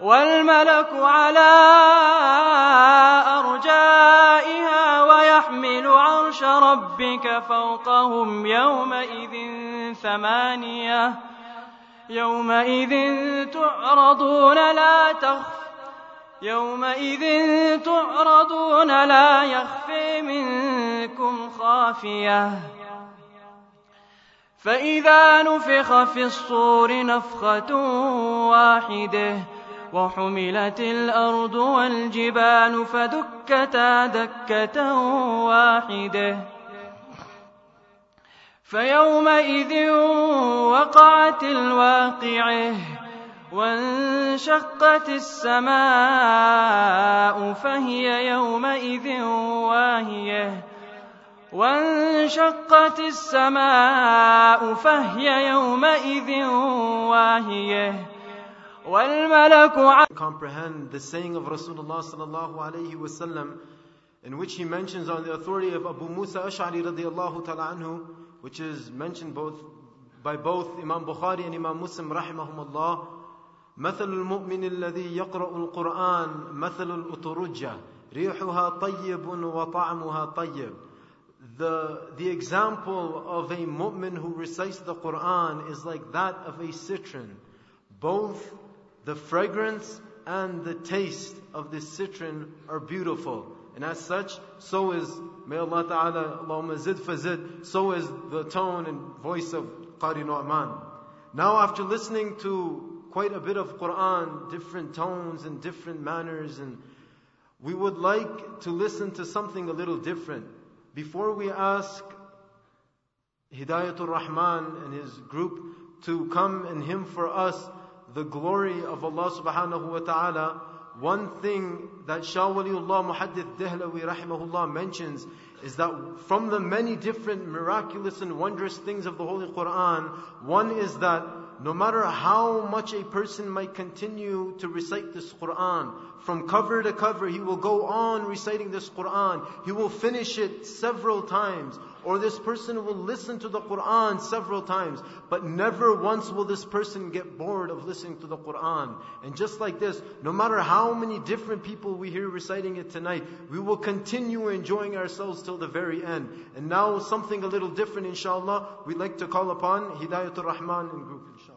والملك على أرجائها ويحمل عرش ربك فوقهم يومئذ ثمانية يومئذ تعرضون لا تخف يومئذ تعرضون لا يخفي منكم خافية فإذا نفخ في الصور نفخة واحده وحملت الأرض والجبال فدكتا دكة واحدة فيومئذ وقعت الواقعة وانشقت السماء فهي يومئذ واهية وانشقت السماء فهي يومئذ واهيه
والملك comprehend the saying of Rasulullah sallallahu alayhi wasallam in which he mentions on the authority of Abu Musa Ash'ari radiallahu ta'ala anhu which is mentioned both by both Imam Bukhari and Imam Muslim rahimahumullah مثل المؤمن الذي يقرأ القرآن مثل الأطرجة ريحها طيب وطعمها طيب the, the example of a mu'min who recites the Quran is like that of a citron. Both The fragrance and the taste of this citron are beautiful. And as such, so is, may Allah Ta'ala, Allahumma zid fazid, so is the tone and voice of Qari Nu'man. Now after listening to quite a bit of Quran, different tones and different manners and we would like to listen to something a little different. Before we ask Hidayatul Rahman and his group to come and Him for us, the glory of Allah subhanahu wa ta'ala, one thing that Shaykh Waliullah Muhaddith Dehlawi rahimahullah mentions is that from the many different miraculous and wondrous things of the Holy Quran, one is that no matter how much a person might continue to recite this Quran, from cover to cover, he will go on reciting this Quran. He will finish it several times. Or this person will listen to the Quran several times, but never once will this person get bored of listening to the Quran. And just like this, no matter how many different people we hear reciting it tonight, we will continue enjoying ourselves till the very end. And now something a little different, inshallah, we'd like to call upon Hidayatul Rahman in group, inshallah.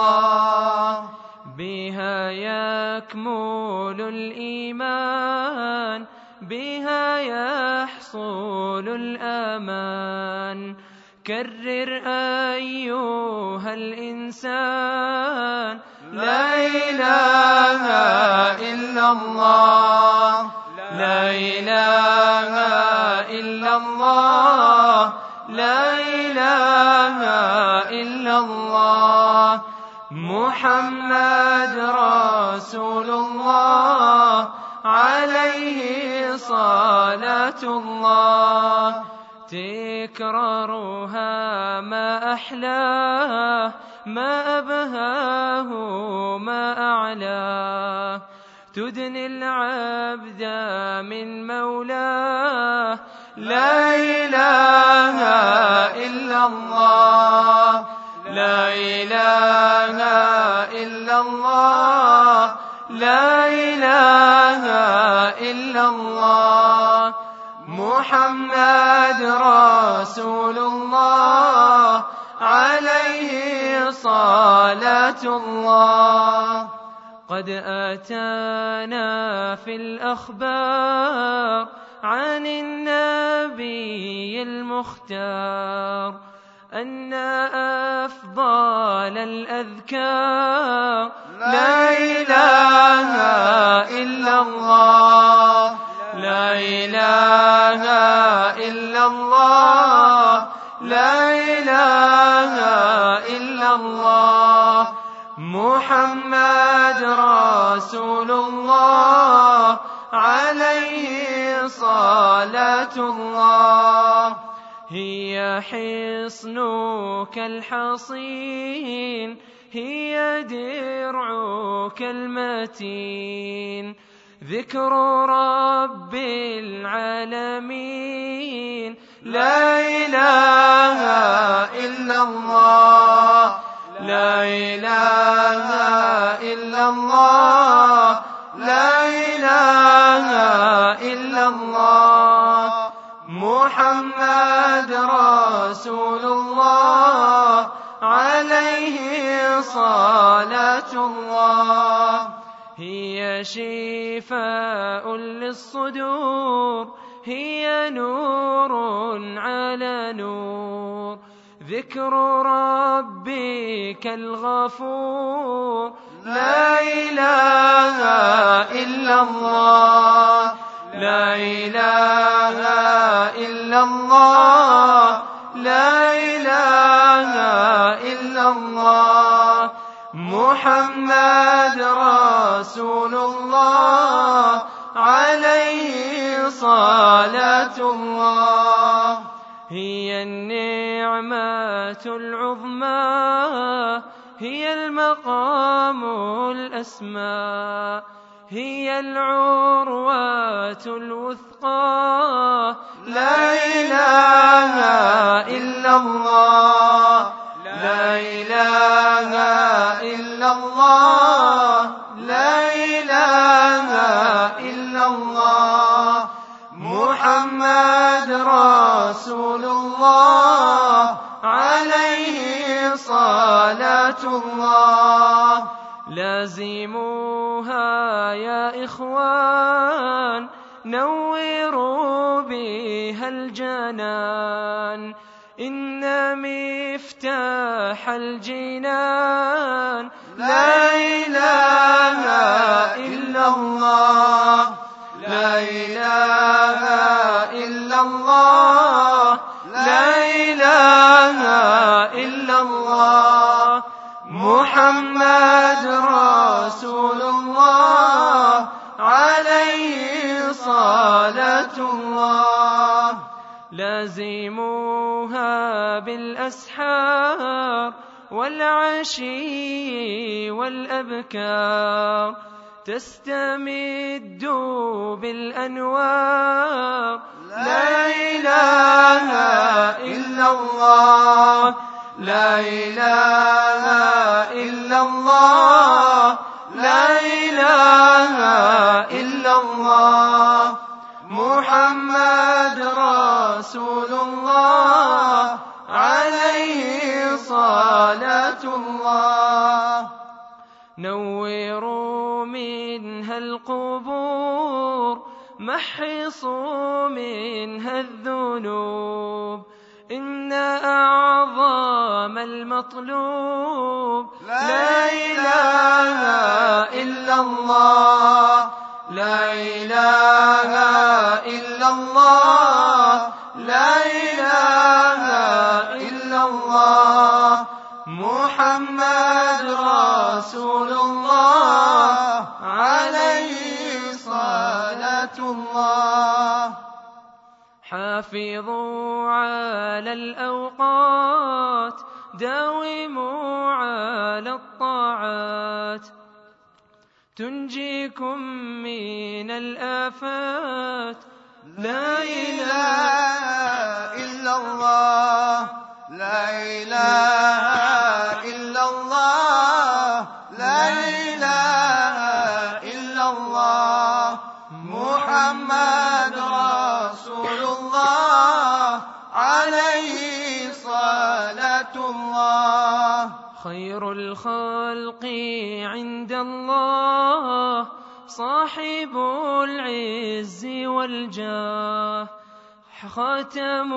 مكمول الإيمان بها يحصل الأمان كرر أيها الإنسان لا إله إلا الله لا إله إلا الله لا إله إلا الله محمد رسول الله عليه صلاة الله تكرارها ما أحلاه ما أبهاه ما أعلاه تدني العبد من مولاه لا إله إلا الله لا إله إلا الله لا إله إلا الله محمد رسول الله عليه صلاة الله قد أتانا في الأخبار عن النبي المختار أن أفضل الأذكار لا إله إلا الله لا إله إلا الله لا إله إلا الله محمد رسول الله عليه صلاة الله هي حصنك الحصين هي درعك المتين ذكر رب العالمين لا إله إلا الله لا إله إلا الله لا إله إلا الله محمد رسول الله عليه صلاة الله هي شفاء للصدور هي نور على نور ذكر ربك الغفور لا إله إلا الله لا إله إلا الله لا إله إلا الله محمد رسول الله عليه صلاة الله هي النعمة العظمى هي المقام الأسمى هي العروة الوثقى لا إله إلا الله لا إله إلا الله لا إله إلا الله محمد رسول الله عليه صلاة الله لازمون الأخوان نوروا بها الجنان إن مفتاح الجنان لا إله إلا الله لا إله إلا الله لا إله إلا الله محمد رسول الأسحار والعشي والأبكار تستمد بالأنوار لا إله إلا الله لا إله إلا الله لا إله إلا الله محمد رسول الله عليه صلاة الله نوروا منها القبور محصوا منها الذنوب إن أعظم المطلوب لا إله إلا الله لا إله إلا الله لا إله إلا الله محمد رسول الله عليه صلاة الله حافظوا على الأوقات داوموا على الطاعات تنجيكم من الآفات لا إله إلا الله لا إله إلا الله لا إله إلا الله محمد رسول الله
عليه
صلاة الله خير الخلق عند الله صاحب العز والجاه خاتم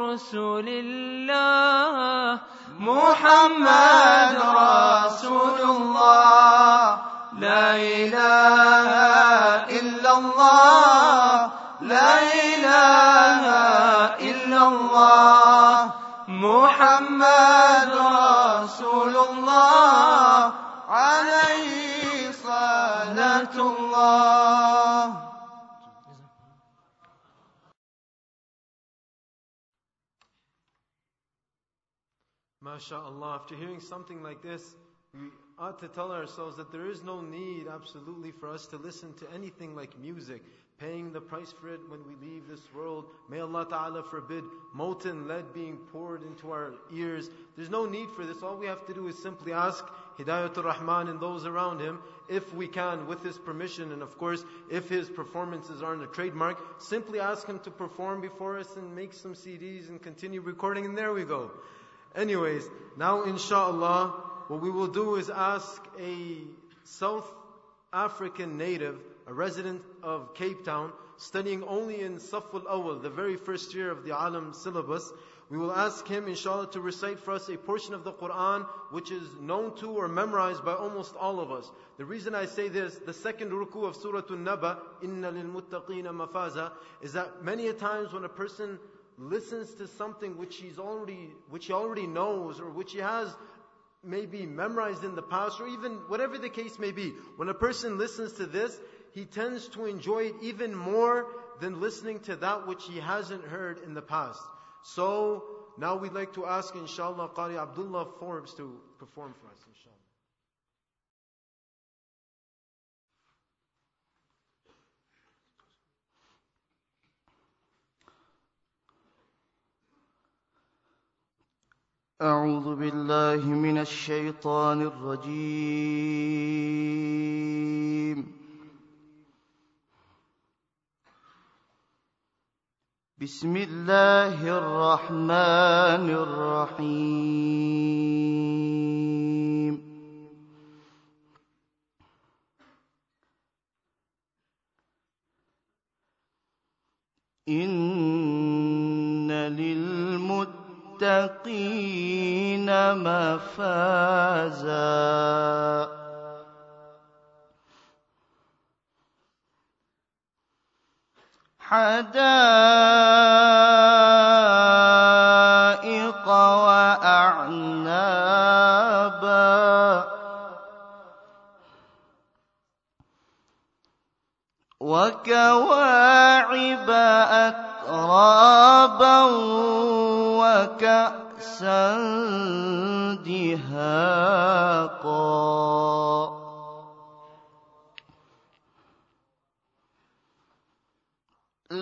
رسول الله محمد رسول الله لا إله إلا الله لا إله إلا الله محمد رسول الله عليه رحمة الله
MashaAllah, after hearing something like this, we ought to tell ourselves that there is no need absolutely for us to listen to anything like music, paying the price for it when we leave this world. May Allah Ta'ala forbid molten lead being poured into our ears. There's no need for this. All we have to do is simply ask Hidayatul Rahman and those around him if we can, with his permission, and of course, if his performances aren't a trademark, simply ask him to perform before us and make some CDs and continue recording, and there we go. Anyways, now inshallah, what we will do is ask a South African native, a resident of Cape Town, studying only in Saful Awal, the very first year of the Alam syllabus, we will ask him, inshallah, to recite for us a portion of the Quran which is known to or memorized by almost all of us. The reason I say this, the second ruku of Surah al naba Inna Muttaqina mafaza, is that many a times when a person listens to something which he's already, which he already knows or which he has maybe memorized in the past or even whatever the case may be, when a person listens to this, he tends to enjoy it even more than listening to that which he hasn't heard in the past. So now we'd like to ask, inshallah, Qari Abdullah Forbes to perform for us, inshallah.
أعوذ بالله من الشيطان الرجيم بسم الله الرحمن الرحيم إن للمتقين مفازاً حدائق واعنابا وكواعب اترابا وكاسا دهاقا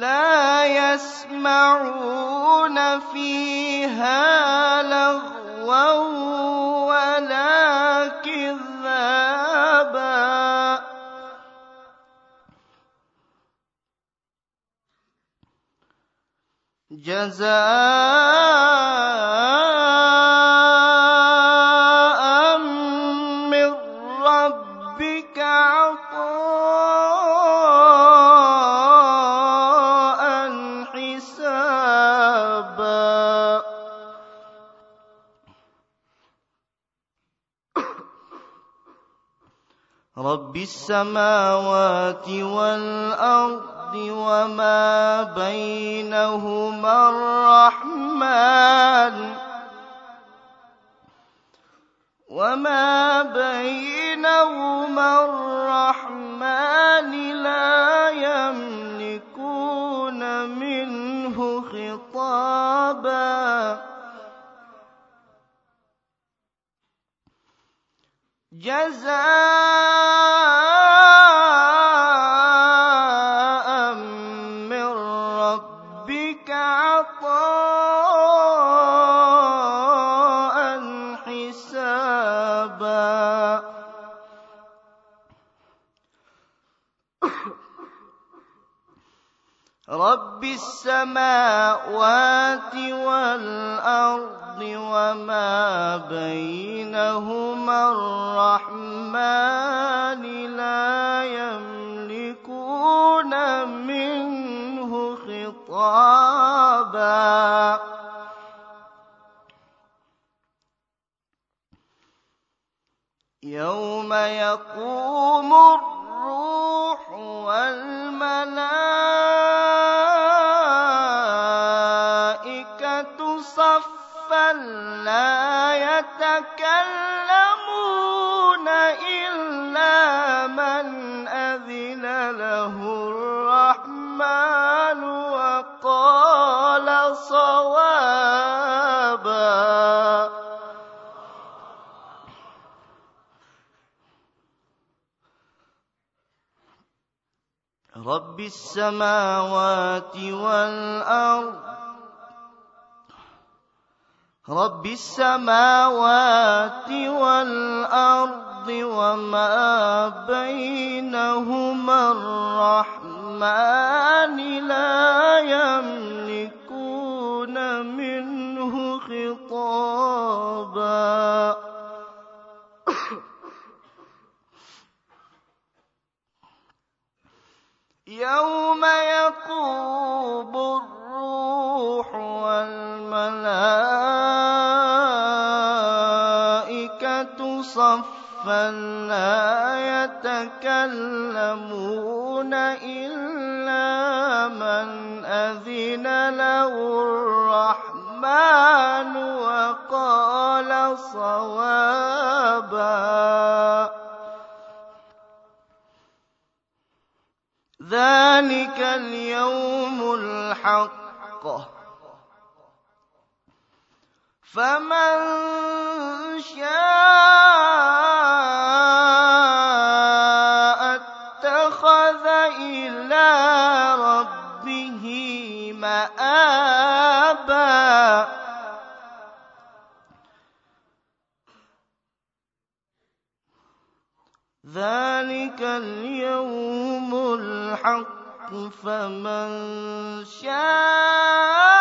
لا يسمعون فيها لغوا ولا كذابا جزاء السماوات والأرض وما بينهما الرحمن وما بينهما الرحمن لا يملكون منه خطابا جزاء والأرض وما بينهما الرحمن لا يملكون منه خطابا يوم يقول إلا من أذن له الرحمن صوابا رب السماوات والأرض رب السماوات والأرض وما بينهما الرحمن لا يملك فلا يتكلمون إلا من أذن له الرحمن وقال صوابا ذلك اليوم الحق فمن شاء ذلك اليوم الحق فمن شاء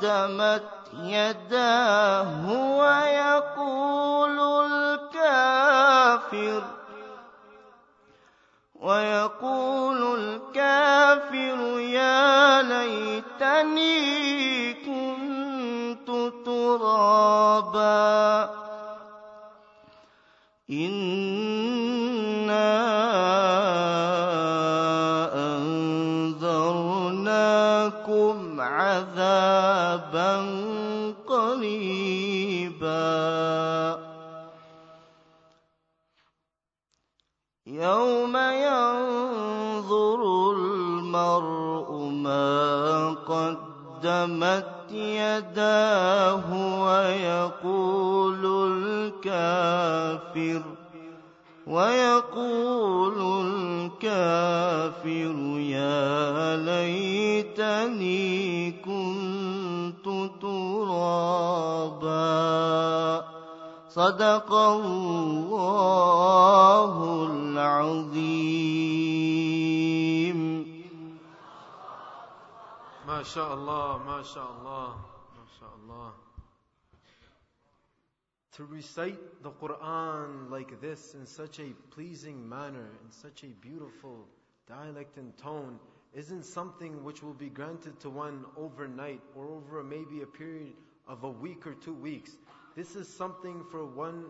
قدمت يداه ويقول الكافر ويقول الكافر يا ليتني كنت ترابا قدمت يداه ويقول الكافر ويقول الكافر يا ليتني كنت ترابا صدق الله العظيم
Mashallah, mashallah, mashallah. To recite the Quran like this in such a pleasing manner, in such a beautiful dialect and tone, isn't something which will be granted to one overnight or over maybe a period of a week or two weeks. This is something for one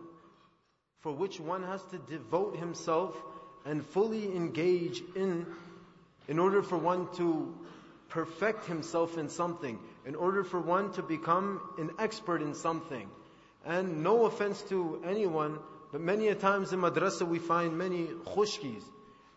for which one has to devote himself and fully engage in in order for one to perfect himself in something, in order for one to become an expert in something. And no offense to anyone, but many a times in madrasa we find many khushkis.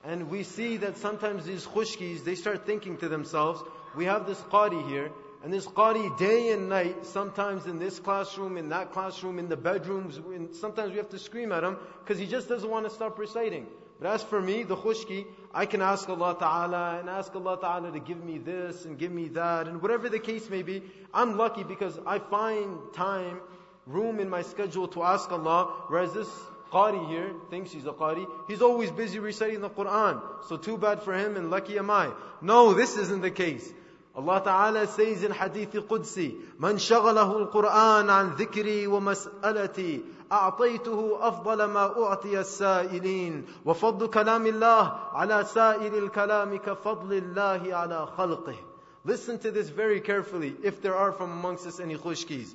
And we see that sometimes these khushkis, they start thinking to themselves, we have this qadi here, and this qadi day and night, sometimes in this classroom, in that classroom, in the bedrooms, sometimes we have to scream at him because he just doesn't want to stop reciting. But as for me, the khushki, I can ask Allah Ta'ala and ask Allah Ta'ala to give me this and give me that and whatever the case may be. I'm lucky because I find time, room in my schedule to ask Allah, whereas this qari here thinks he's a qari. He's always busy reciting the Quran. So too bad for him and lucky am I. No, this isn't the case. Allah Ta'ala says in Hadith Qudsi, من شغله القرآن عن ذكري ومسألتي أعطيته أفضل ما أعطي السائلين وفضل كلام الله على سائل الكلام كفضل الله على خلقه Listen to this very carefully if there are from amongst us any khushkis.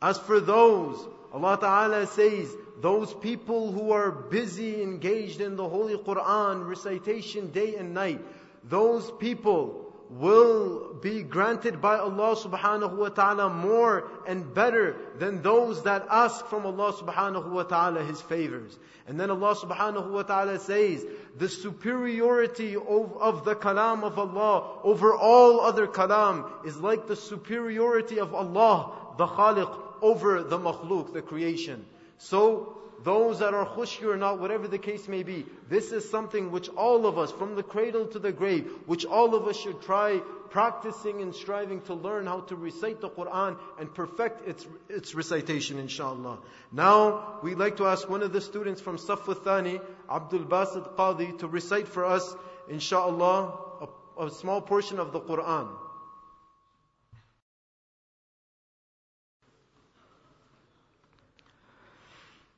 As for those, Allah Ta'ala says, those people who are busy engaged in the Holy Quran recitation day and night, those people will be granted by Allah subhanahu wa ta'ala more and better than those that ask from Allah subhanahu wa ta'ala His favors. And then Allah subhanahu wa ta'ala says, the superiority of, of the kalam of Allah over all other kalam is like the superiority of Allah, the khaliq, over the makhluk, the creation. So, those that are khushki or not, whatever the case may be, this is something which all of us, from the cradle to the grave, which all of us should try practicing and striving to learn how to recite the Quran and perfect its, its recitation, inshallah. Now, we'd like to ask one of the students from Safuthani, Abdul Basit Qadi, to recite for us, inshallah, a, a small portion of the Quran.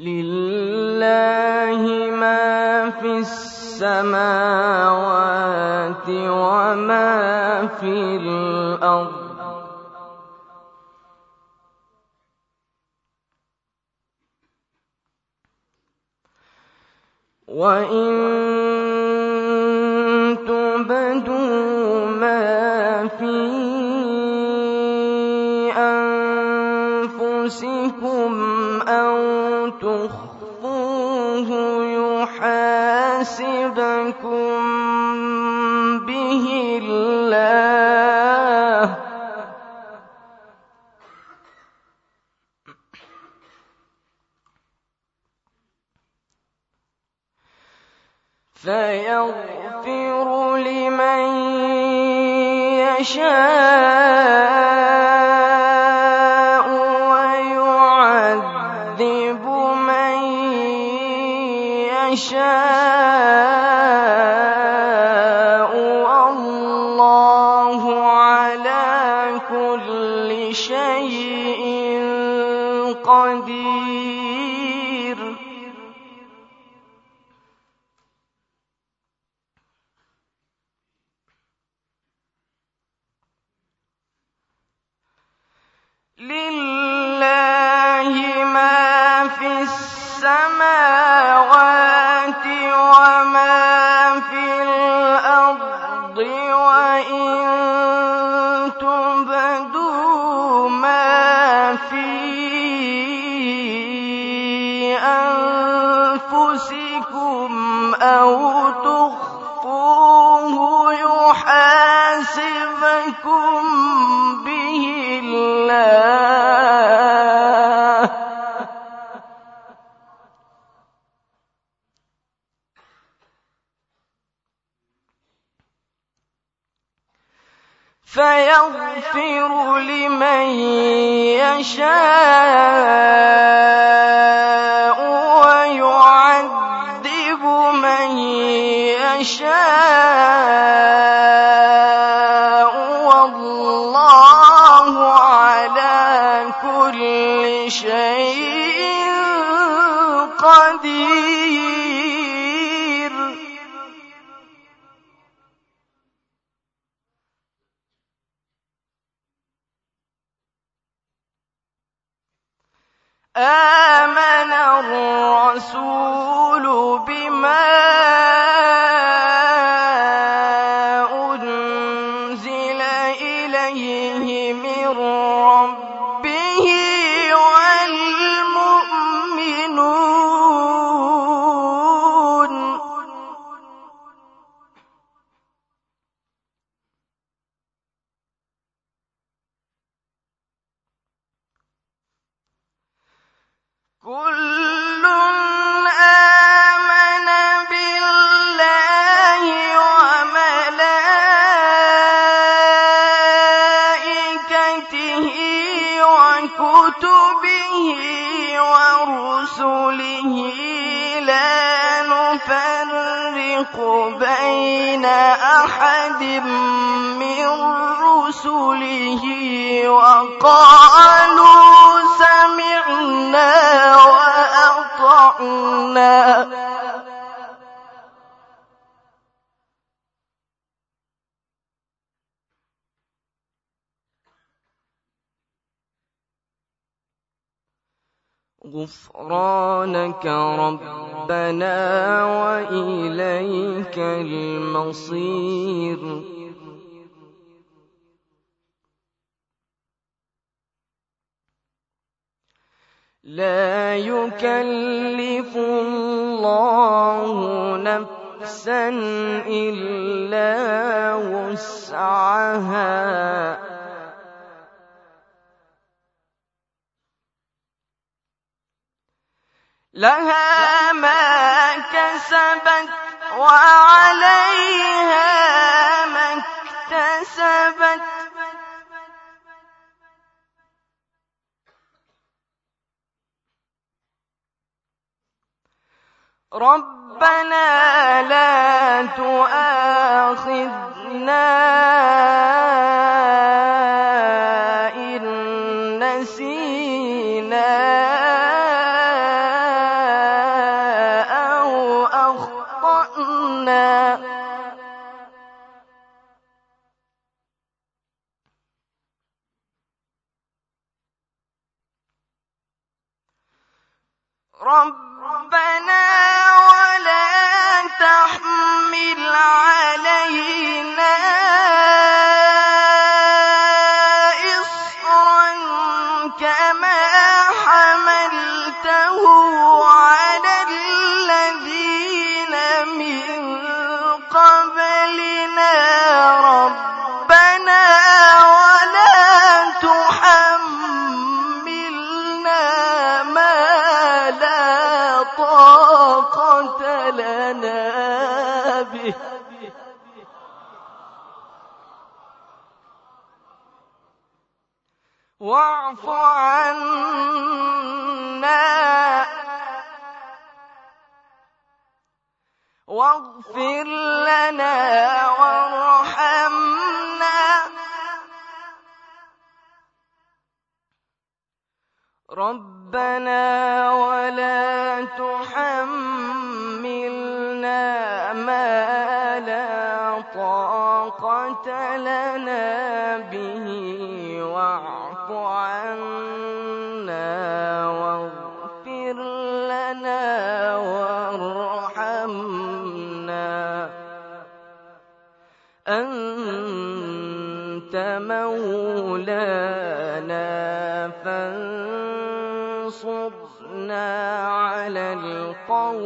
لله ما في السماوات وما في الأرض وإن تبدوا ما في يحاسبكم بِهِ اللَّهُ ۗ فَيَغْفِرُ لِمَن يَشَاءُ وَيُعَذِّبُ مَن يَشَاءُ أو تخفوه يحاسبكم به الله فيغفر لمن يشاء يشاء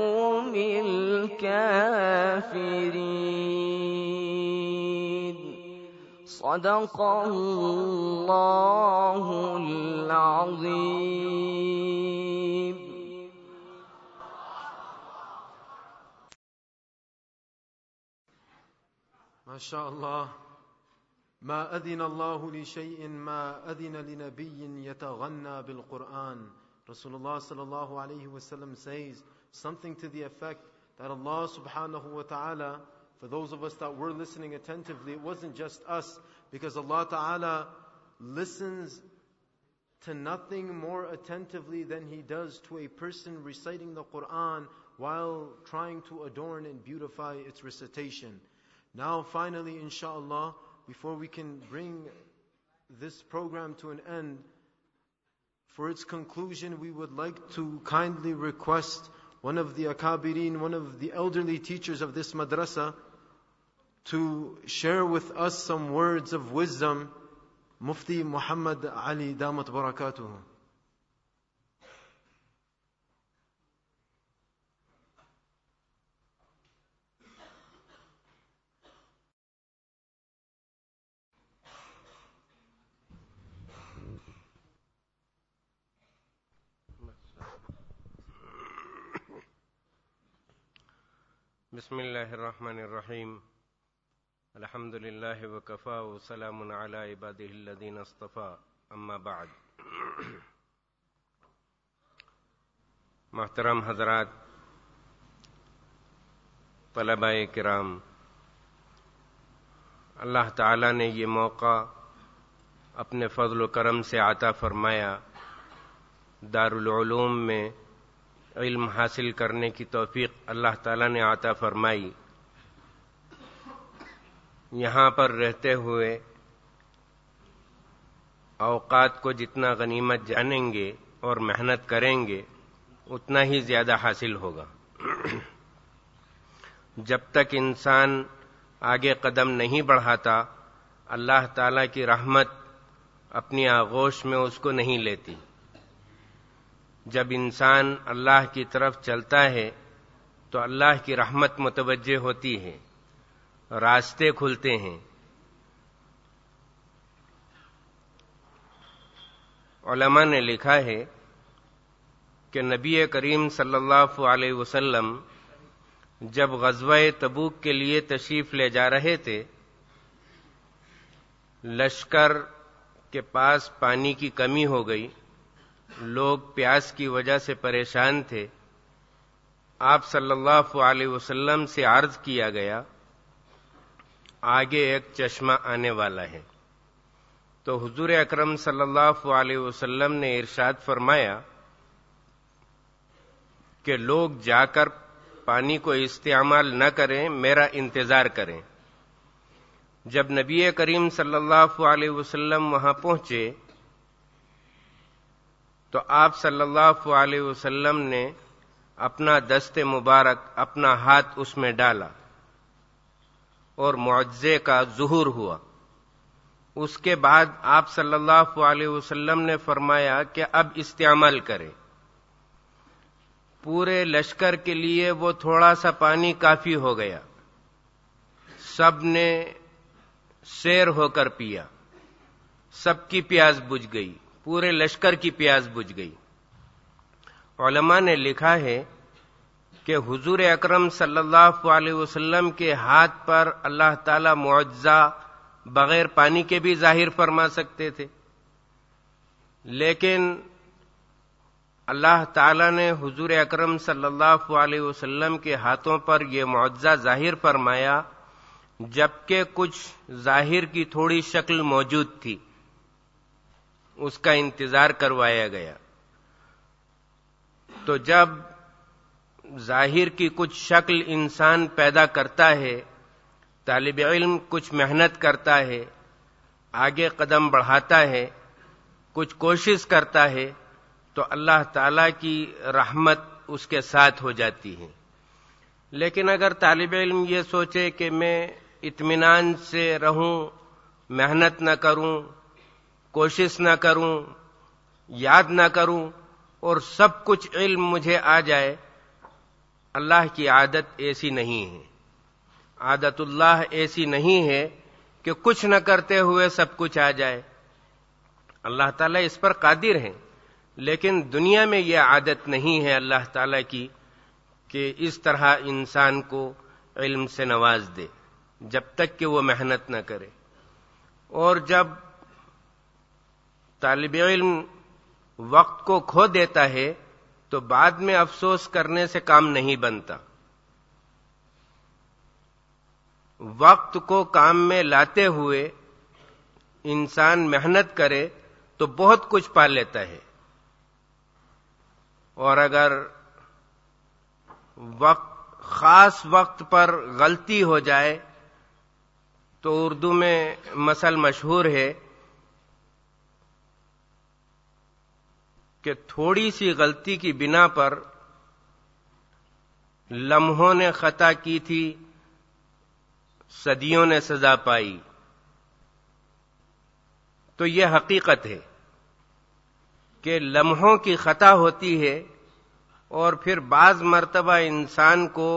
قوم الكافرين صدق الله
العظيم ما شاء الله ما أذن الله لشيء ما أذن لنبي يتغنى بالقرآن Rasulullah sallallahu alayhi وسلم says, Something to the effect that Allah subhanahu wa ta'ala, for those of us that were listening attentively, it wasn't just us, because Allah ta'ala listens to nothing more attentively than He does to a person reciting the Quran while trying to adorn and beautify its recitation. Now, finally, inshallah, before we can bring this program to an end, for its conclusion, we would like to kindly request one of the akabirin, one of the elderly teachers of this madrasa, to share with us some words of wisdom, Mufti Muhammad Ali Damat Barakatuhu.
بسم اللہ الرحمن الرحیم الحمد للہ وسلام علی و الدین اصطفیٰ اما بعد محترم حضرات طلباء کرام اللہ تعالی نے یہ موقع اپنے فضل و کرم سے عطا فرمایا دارالعلوم میں علم حاصل کرنے کی توفیق اللہ تعالیٰ نے عطا فرمائی یہاں پر رہتے ہوئے اوقات کو جتنا غنیمت جانیں گے اور محنت کریں گے اتنا ہی زیادہ حاصل ہوگا جب تک انسان آگے قدم نہیں بڑھاتا اللہ تعالی کی رحمت اپنی آغوش میں اس کو نہیں لیتی جب انسان اللہ کی طرف چلتا ہے تو اللہ کی رحمت متوجہ ہوتی ہے راستے کھلتے ہیں علماء نے لکھا ہے کہ نبی کریم صلی اللہ علیہ وسلم جب غزوہ تبوک کے لیے تشریف لے جا رہے تھے لشکر کے پاس پانی کی کمی ہو گئی لوگ پیاس کی وجہ سے پریشان تھے آپ صلی اللہ علیہ وسلم سے عرض کیا گیا آگے ایک چشمہ آنے والا ہے تو حضور اکرم صلی اللہ علیہ وسلم نے ارشاد فرمایا کہ لوگ جا کر پانی کو استعمال نہ کریں میرا انتظار کریں جب نبی کریم صلی اللہ علیہ وسلم وہاں پہنچے تو آپ صلی اللہ علیہ وسلم نے اپنا دست مبارک اپنا ہاتھ اس میں ڈالا اور معجزے کا ظہور ہوا اس کے بعد آپ صلی اللہ علیہ وسلم نے فرمایا کہ اب استعمال کرے پورے لشکر کے لیے وہ تھوڑا سا پانی کافی ہو گیا سب نے سیر ہو کر پیا سب کی پیاز بجھ گئی پورے لشکر کی پیاز بجھ گئی علماء نے لکھا ہے کہ حضور اکرم صلی اللہ علیہ وسلم کے ہاتھ پر اللہ تعالی معجزہ بغیر پانی کے بھی ظاہر فرما سکتے تھے لیکن اللہ تعالی نے حضور اکرم صلی اللہ علیہ وسلم کے ہاتھوں پر یہ معجزہ ظاہر فرمایا جبکہ کچھ ظاہر کی تھوڑی شکل موجود تھی اس کا انتظار کروایا گیا تو جب ظاہر کی کچھ شکل انسان پیدا کرتا ہے طالب علم کچھ محنت کرتا ہے آگے قدم بڑھاتا ہے کچھ کوشش کرتا ہے تو اللہ تعالی کی رحمت اس کے ساتھ ہو جاتی ہے لیکن اگر طالب علم یہ سوچے کہ میں اطمینان سے رہوں محنت نہ کروں کوشش نہ کروں یاد نہ کروں اور سب کچھ علم مجھے آ جائے اللہ کی عادت ایسی نہیں ہے عادت اللہ ایسی نہیں ہے کہ کچھ نہ کرتے ہوئے سب کچھ آ جائے اللہ تعالیٰ اس پر قادر ہیں لیکن دنیا میں یہ عادت نہیں ہے اللہ تعالیٰ کی کہ اس طرح انسان کو علم سے نواز دے جب تک کہ وہ محنت نہ کرے اور جب طالب علم وقت کو کھو دیتا ہے تو بعد میں افسوس کرنے سے کام نہیں بنتا وقت کو کام میں لاتے ہوئے انسان محنت کرے تو بہت کچھ پا لیتا ہے اور اگر وقت خاص وقت پر غلطی ہو جائے تو اردو میں مسل مشہور ہے کہ تھوڑی سی غلطی کی بنا پر لمحوں نے خطا کی تھی صدیوں نے سزا پائی تو یہ حقیقت ہے کہ لمحوں کی خطا ہوتی ہے اور پھر بعض مرتبہ انسان کو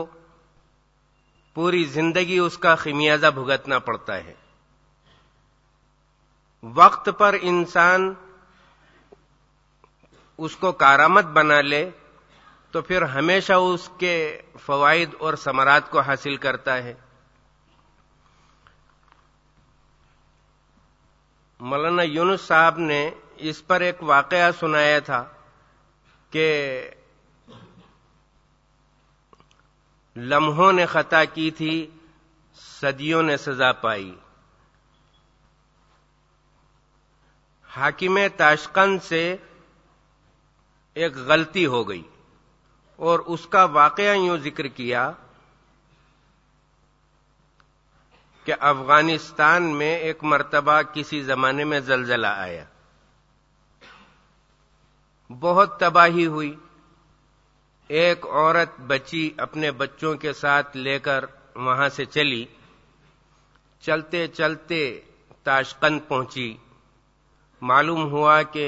پوری زندگی اس کا خمیازہ بھگتنا پڑتا ہے وقت پر انسان اس کو کارآمد بنا لے تو پھر ہمیشہ اس کے فوائد اور ثمرات کو حاصل کرتا ہے مولانا یونس صاحب نے اس پر ایک واقعہ سنایا تھا کہ لمحوں نے خطا کی تھی صدیوں نے سزا پائی حاکم تاشکند سے ایک غلطی ہو گئی اور اس کا واقعہ یوں ذکر کیا کہ افغانستان میں ایک مرتبہ کسی زمانے میں زلزلہ آیا بہت تباہی ہوئی ایک عورت بچی اپنے بچوں کے ساتھ لے کر وہاں سے چلی چلتے چلتے تاشقند پہنچی معلوم ہوا کہ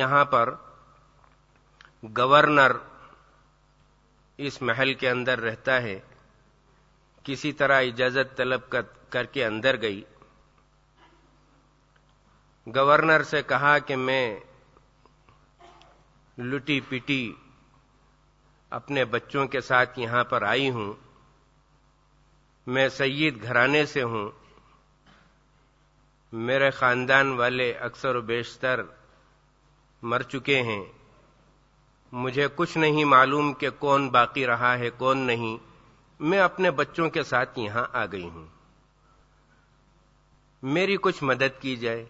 یہاں پر گورنر اس محل کے اندر رہتا ہے کسی طرح اجازت طلب کر کے اندر گئی گورنر سے کہا کہ میں لٹی پٹی اپنے بچوں کے ساتھ یہاں پر آئی ہوں میں سید گھرانے سے ہوں میرے خاندان والے اکثر و بیشتر مر چکے ہیں مجھے کچھ نہیں معلوم کہ کون باقی رہا ہے کون نہیں میں اپنے بچوں کے ساتھ یہاں آ گئی ہوں میری کچھ مدد کی جائے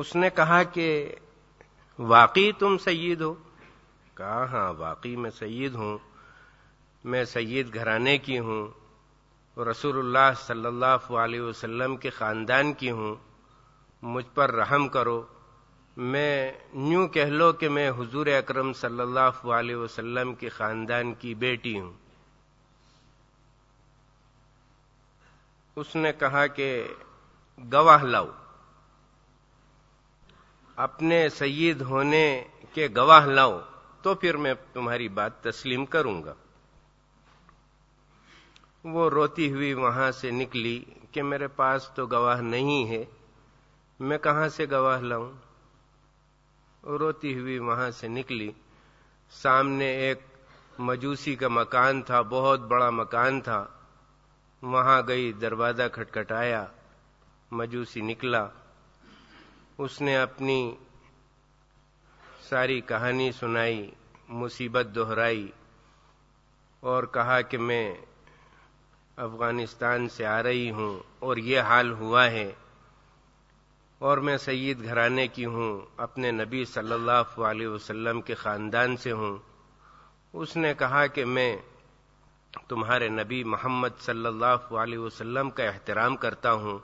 اس نے کہا کہ واقعی تم سید ہو کہا ہاں واقعی میں سید ہوں میں سید گھرانے کی ہوں رسول اللہ صلی اللہ علیہ وسلم کے خاندان کی ہوں مجھ پر رحم کرو میں یوں کہہ لو کہ میں حضور اکرم صلی اللہ علیہ وسلم کے خاندان کی بیٹی ہوں اس نے کہا کہ گواہ لاؤ اپنے سید ہونے کے گواہ لاؤ تو پھر میں تمہاری بات تسلیم کروں گا وہ روتی ہوئی وہاں سے نکلی کہ میرے پاس تو گواہ نہیں ہے میں کہاں سے گواہ لاؤں روتی ہوئی وہاں سے نکلی سامنے ایک مجوسی کا مکان تھا بہت بڑا مکان تھا وہاں گئی دروازہ کھٹکھٹایا مجوسی نکلا اس نے اپنی ساری کہانی سنائی مصیبت دہرائی اور کہا کہ میں افغانستان سے آ رہی ہوں اور یہ حال ہوا ہے اور میں سید گھرانے کی ہوں اپنے نبی صلی اللہ علیہ وسلم کے خاندان سے ہوں اس نے کہا کہ میں تمہارے نبی محمد صلی اللہ علیہ وسلم کا احترام کرتا ہوں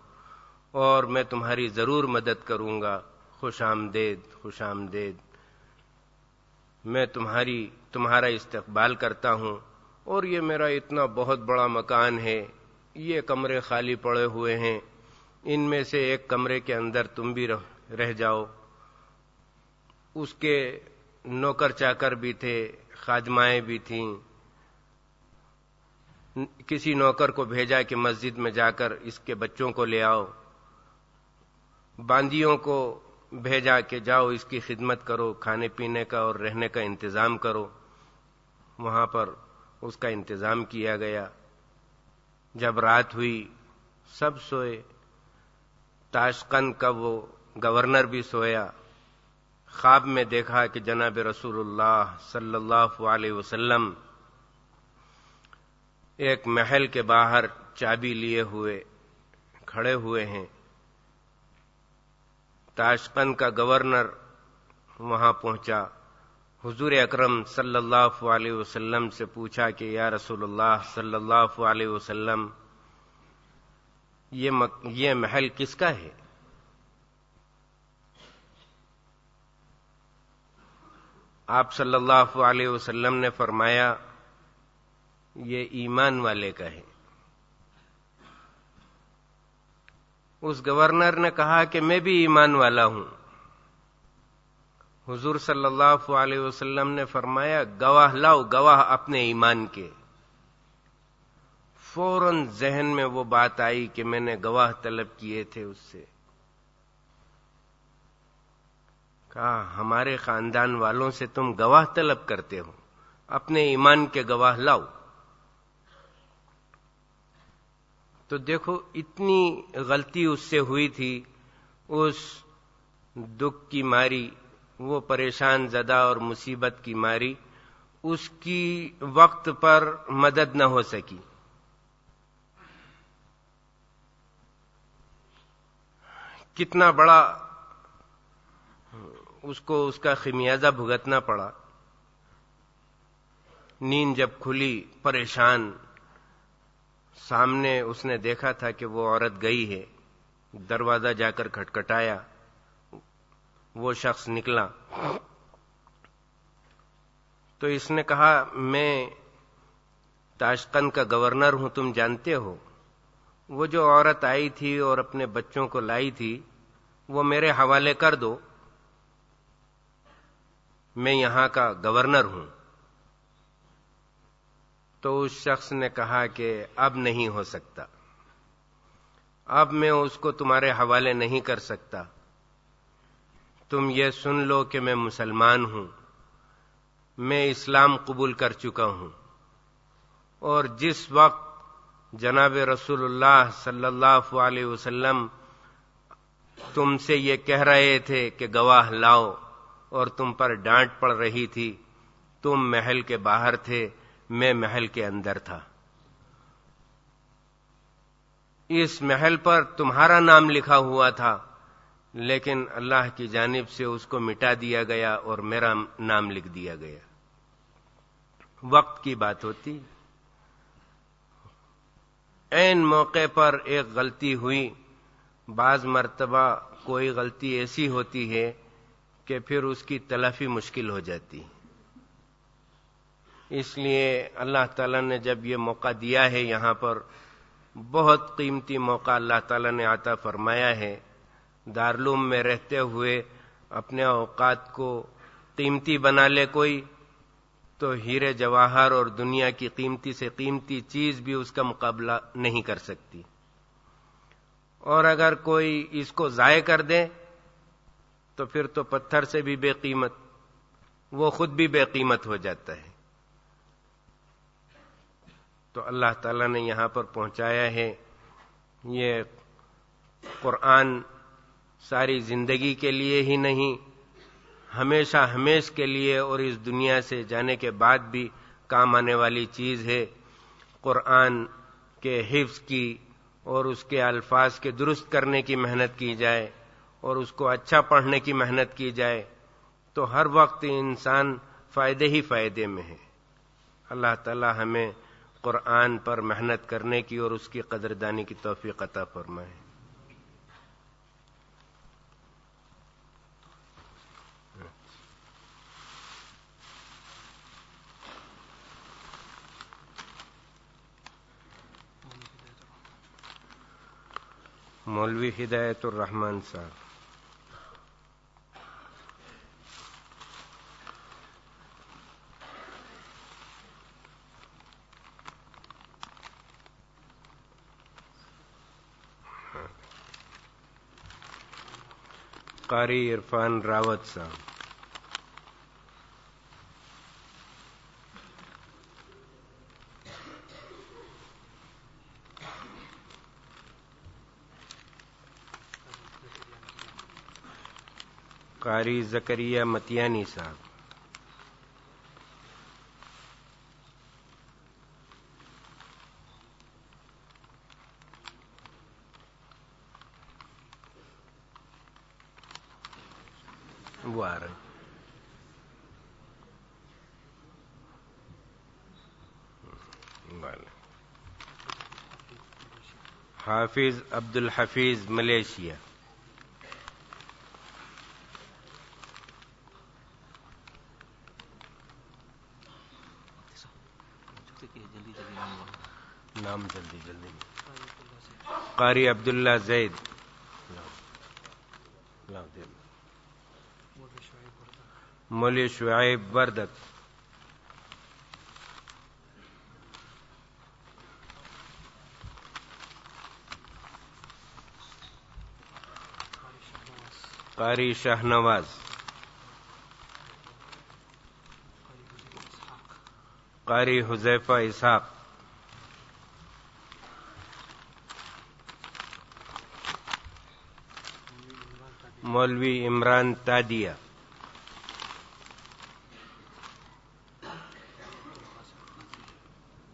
اور میں تمہاری ضرور مدد کروں گا خوش آمدید خوش آمدید میں تمہاری تمہارا استقبال کرتا ہوں اور یہ میرا اتنا بہت بڑا مکان ہے یہ کمرے خالی پڑے ہوئے ہیں ان میں سے ایک کمرے کے اندر تم بھی رہ جاؤ اس کے نوکر چاکر بھی تھے خادمائیں بھی تھیں کسی نوکر کو بھیجا کہ مسجد میں جا کر اس کے بچوں کو لے آؤ باندیوں کو بھیجا کہ جاؤ اس کی خدمت کرو کھانے پینے کا اور رہنے کا انتظام کرو وہاں پر اس کا انتظام کیا گیا جب رات ہوئی سب سوئے تاشقند کا وہ گورنر بھی سویا خواب میں دیکھا کہ جناب رسول اللہ صلی اللہ علیہ وسلم ایک محل کے باہر چابی لیے ہوئے کھڑے ہوئے ہیں تاشقند کا گورنر وہاں پہنچا حضور اکرم صلی اللہ علیہ وسلم سے پوچھا کہ یا رسول اللہ صلی اللہ علیہ وسلم یہ محل کس کا ہے آپ صلی اللہ علیہ وسلم نے فرمایا یہ ایمان والے کا ہے اس گورنر نے کہا کہ میں بھی ایمان والا ہوں حضور صلی اللہ علیہ وسلم نے فرمایا گواہ لاؤ گواہ اپنے ایمان کے فوراً ذہن میں وہ بات آئی کہ میں نے گواہ طلب کیے تھے اس سے کہا ہمارے خاندان والوں سے تم گواہ طلب کرتے ہو اپنے ایمان کے گواہ لاؤ تو دیکھو اتنی غلطی اس سے ہوئی تھی اس دکھ کی ماری وہ پریشان زدہ اور مصیبت کی ماری اس کی وقت پر مدد نہ ہو سکی کتنا بڑا اس کو اس کا خمیازہ بھگتنا پڑا نیند جب کھلی پریشان سامنے اس نے دیکھا تھا کہ وہ عورت گئی ہے دروازہ جا کر کھٹکھٹایا وہ شخص نکلا تو اس نے کہا میں تاشقند کا گورنر ہوں تم جانتے ہو وہ جو عورت آئی تھی اور اپنے بچوں کو لائی تھی وہ میرے حوالے کر دو میں یہاں کا گورنر ہوں تو اس شخص نے کہا کہ اب نہیں ہو سکتا اب میں اس کو تمہارے حوالے نہیں کر سکتا تم یہ سن لو کہ میں مسلمان ہوں میں اسلام قبول کر چکا ہوں اور جس وقت جناب رسول اللہ صلی اللہ علیہ وسلم تم سے یہ کہہ رہے تھے کہ گواہ لاؤ اور تم پر ڈانٹ پڑ رہی تھی تم محل کے باہر تھے میں محل کے اندر تھا اس محل پر تمہارا نام لکھا ہوا تھا لیکن اللہ کی جانب سے اس کو مٹا دیا گیا اور میرا نام لکھ دیا گیا وقت کی بات ہوتی ہے این موقع پر ایک غلطی ہوئی بعض مرتبہ کوئی غلطی ایسی ہوتی ہے کہ پھر اس کی تلافی مشکل ہو جاتی اس لیے اللہ تعالیٰ نے جب یہ موقع دیا ہے یہاں پر بہت قیمتی موقع اللہ تعالیٰ نے عطا فرمایا ہے دارالعلوم میں رہتے ہوئے اپنے اوقات کو قیمتی بنا لے کوئی تو ہیرے جواہر اور دنیا کی قیمتی سے قیمتی چیز بھی اس کا مقابلہ نہیں کر سکتی اور اگر کوئی اس کو ضائع کر دے تو پھر تو پتھر سے بھی بے قیمت وہ خود بھی بے قیمت ہو جاتا ہے تو اللہ تعالی نے یہاں پر پہنچایا ہے یہ قرآن ساری زندگی کے لیے ہی نہیں ہمیشہ ہمیش کے لیے اور اس دنیا سے جانے کے بعد بھی کام آنے والی چیز ہے قرآن کے حفظ کی اور اس کے الفاظ کے درست کرنے کی محنت کی جائے اور اس کو اچھا پڑھنے کی محنت کی جائے تو ہر وقت انسان فائدے ہی فائدے میں ہے اللہ تعالی ہمیں قرآن پر محنت کرنے کی اور اس کی قدردانی کی توفیق عطا فرمائے مولوی ہدایت الرحمن صاحب قاری عرفان راوت صاحب قاری زکریہ متیانی صاحب مبارك حافظ عبد الحفيظ ملیشیا قاری عبداللہ زید مولی شعیب بردت قاری شاہ نواز قاری حذیف اسحاق مولوي عمران تاديا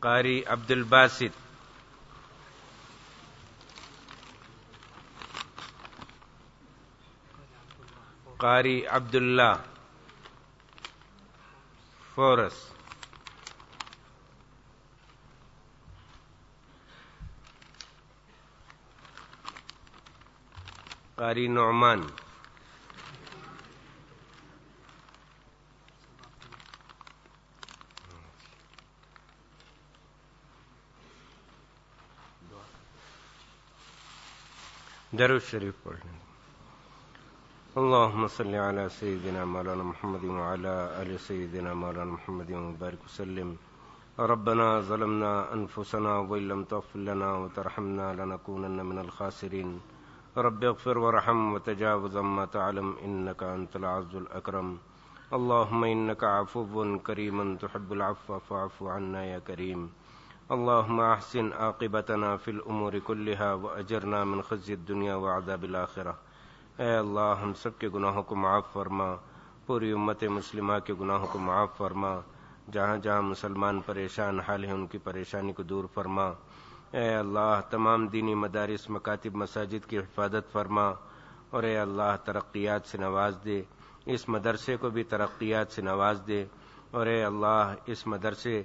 قاري عبد الباسط قاري عبد الله فورس قاري نعمان درود شریف پڑھ پڑھنے اللهم صل على سيدنا مولانا محمد وعلى ال سيدنا مولانا محمد وبارك وسلم ربنا ظلمنا انفسنا وان لم تغفر لنا وترحمنا لنكونن من الخاسرين رب اغفر وارحم وتجاوز عما تعلم انك انت العز الاكرم اللهم انك عفو كريم تحب العفو فاعف عنا يا كريم اللهم احسن عاقبتنا الامور كلها واجرنا من خزي الدنيا وعذاب الاخره اے اللہ ہم سب کے گناہوں کو معاف فرما پوری امت مسلمہ کے گناہوں کو معاف فرما جہاں جہاں مسلمان پریشان حال ہیں ان کی پریشانی کو دور فرما اے اللہ تمام دینی مدارس مکاتب مساجد کی حفاظت فرما اور اے اللہ ترقیات سے نواز دے اس مدرسے کو بھی ترقیات سے نواز دے اور اے اللہ اس مدرسے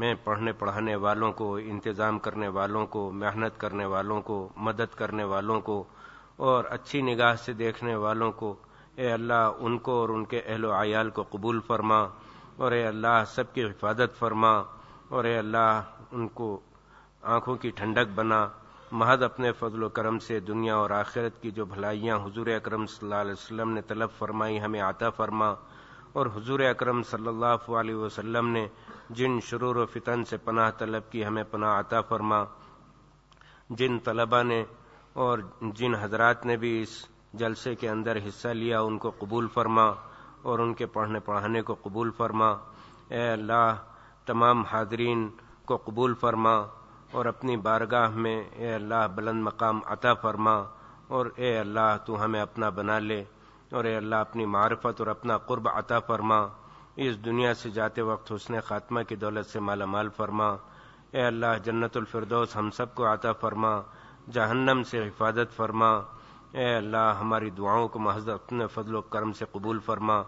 میں پڑھنے پڑھانے والوں کو انتظام کرنے والوں کو محنت کرنے والوں کو مدد کرنے والوں کو اور اچھی نگاہ سے دیکھنے والوں کو اے اللہ ان کو اور ان کے اہل و عیال کو قبول فرما اور اے اللہ سب کی حفاظت فرما اور اے اللہ ان کو آنکھوں کی ٹھنڈک بنا مہد اپنے فضل و کرم سے دنیا اور آخرت کی جو بھلائیاں حضور اکرم صلی اللہ علیہ وسلم نے طلب فرمائی ہمیں عطا فرما اور حضور اکرم صلی اللہ علیہ وسلم نے جن شرور و فتن سے پناہ طلب کی ہمیں پناہ عطا فرما جن طلبہ نے اور جن حضرات نے بھی اس جلسے کے اندر حصہ لیا ان کو قبول فرما اور ان کے پڑھنے پڑھانے کو قبول فرما اے اللہ تمام حاضرین کو قبول فرما اور اپنی بارگاہ میں اے اللہ بلند مقام عطا فرما اور اے اللہ تو ہمیں اپنا بنا لے اور اے اللہ اپنی معرفت اور اپنا قرب عطا فرما اس دنیا سے جاتے وقت حسن خاتمہ کی دولت سے مالا مال فرما اے اللہ جنت الفردوس ہم سب کو عطا فرما جہنم سے حفاظت فرما اے اللہ ہماری دعاؤں کو محض اپنے فضل و کرم سے قبول فرما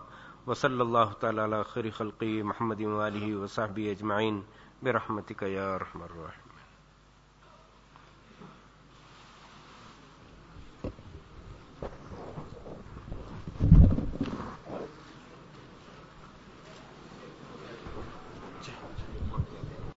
وصلی اللہ تعالیٰ خری خلقی محمد مولی وصحب اجمائین یا کا الرحیم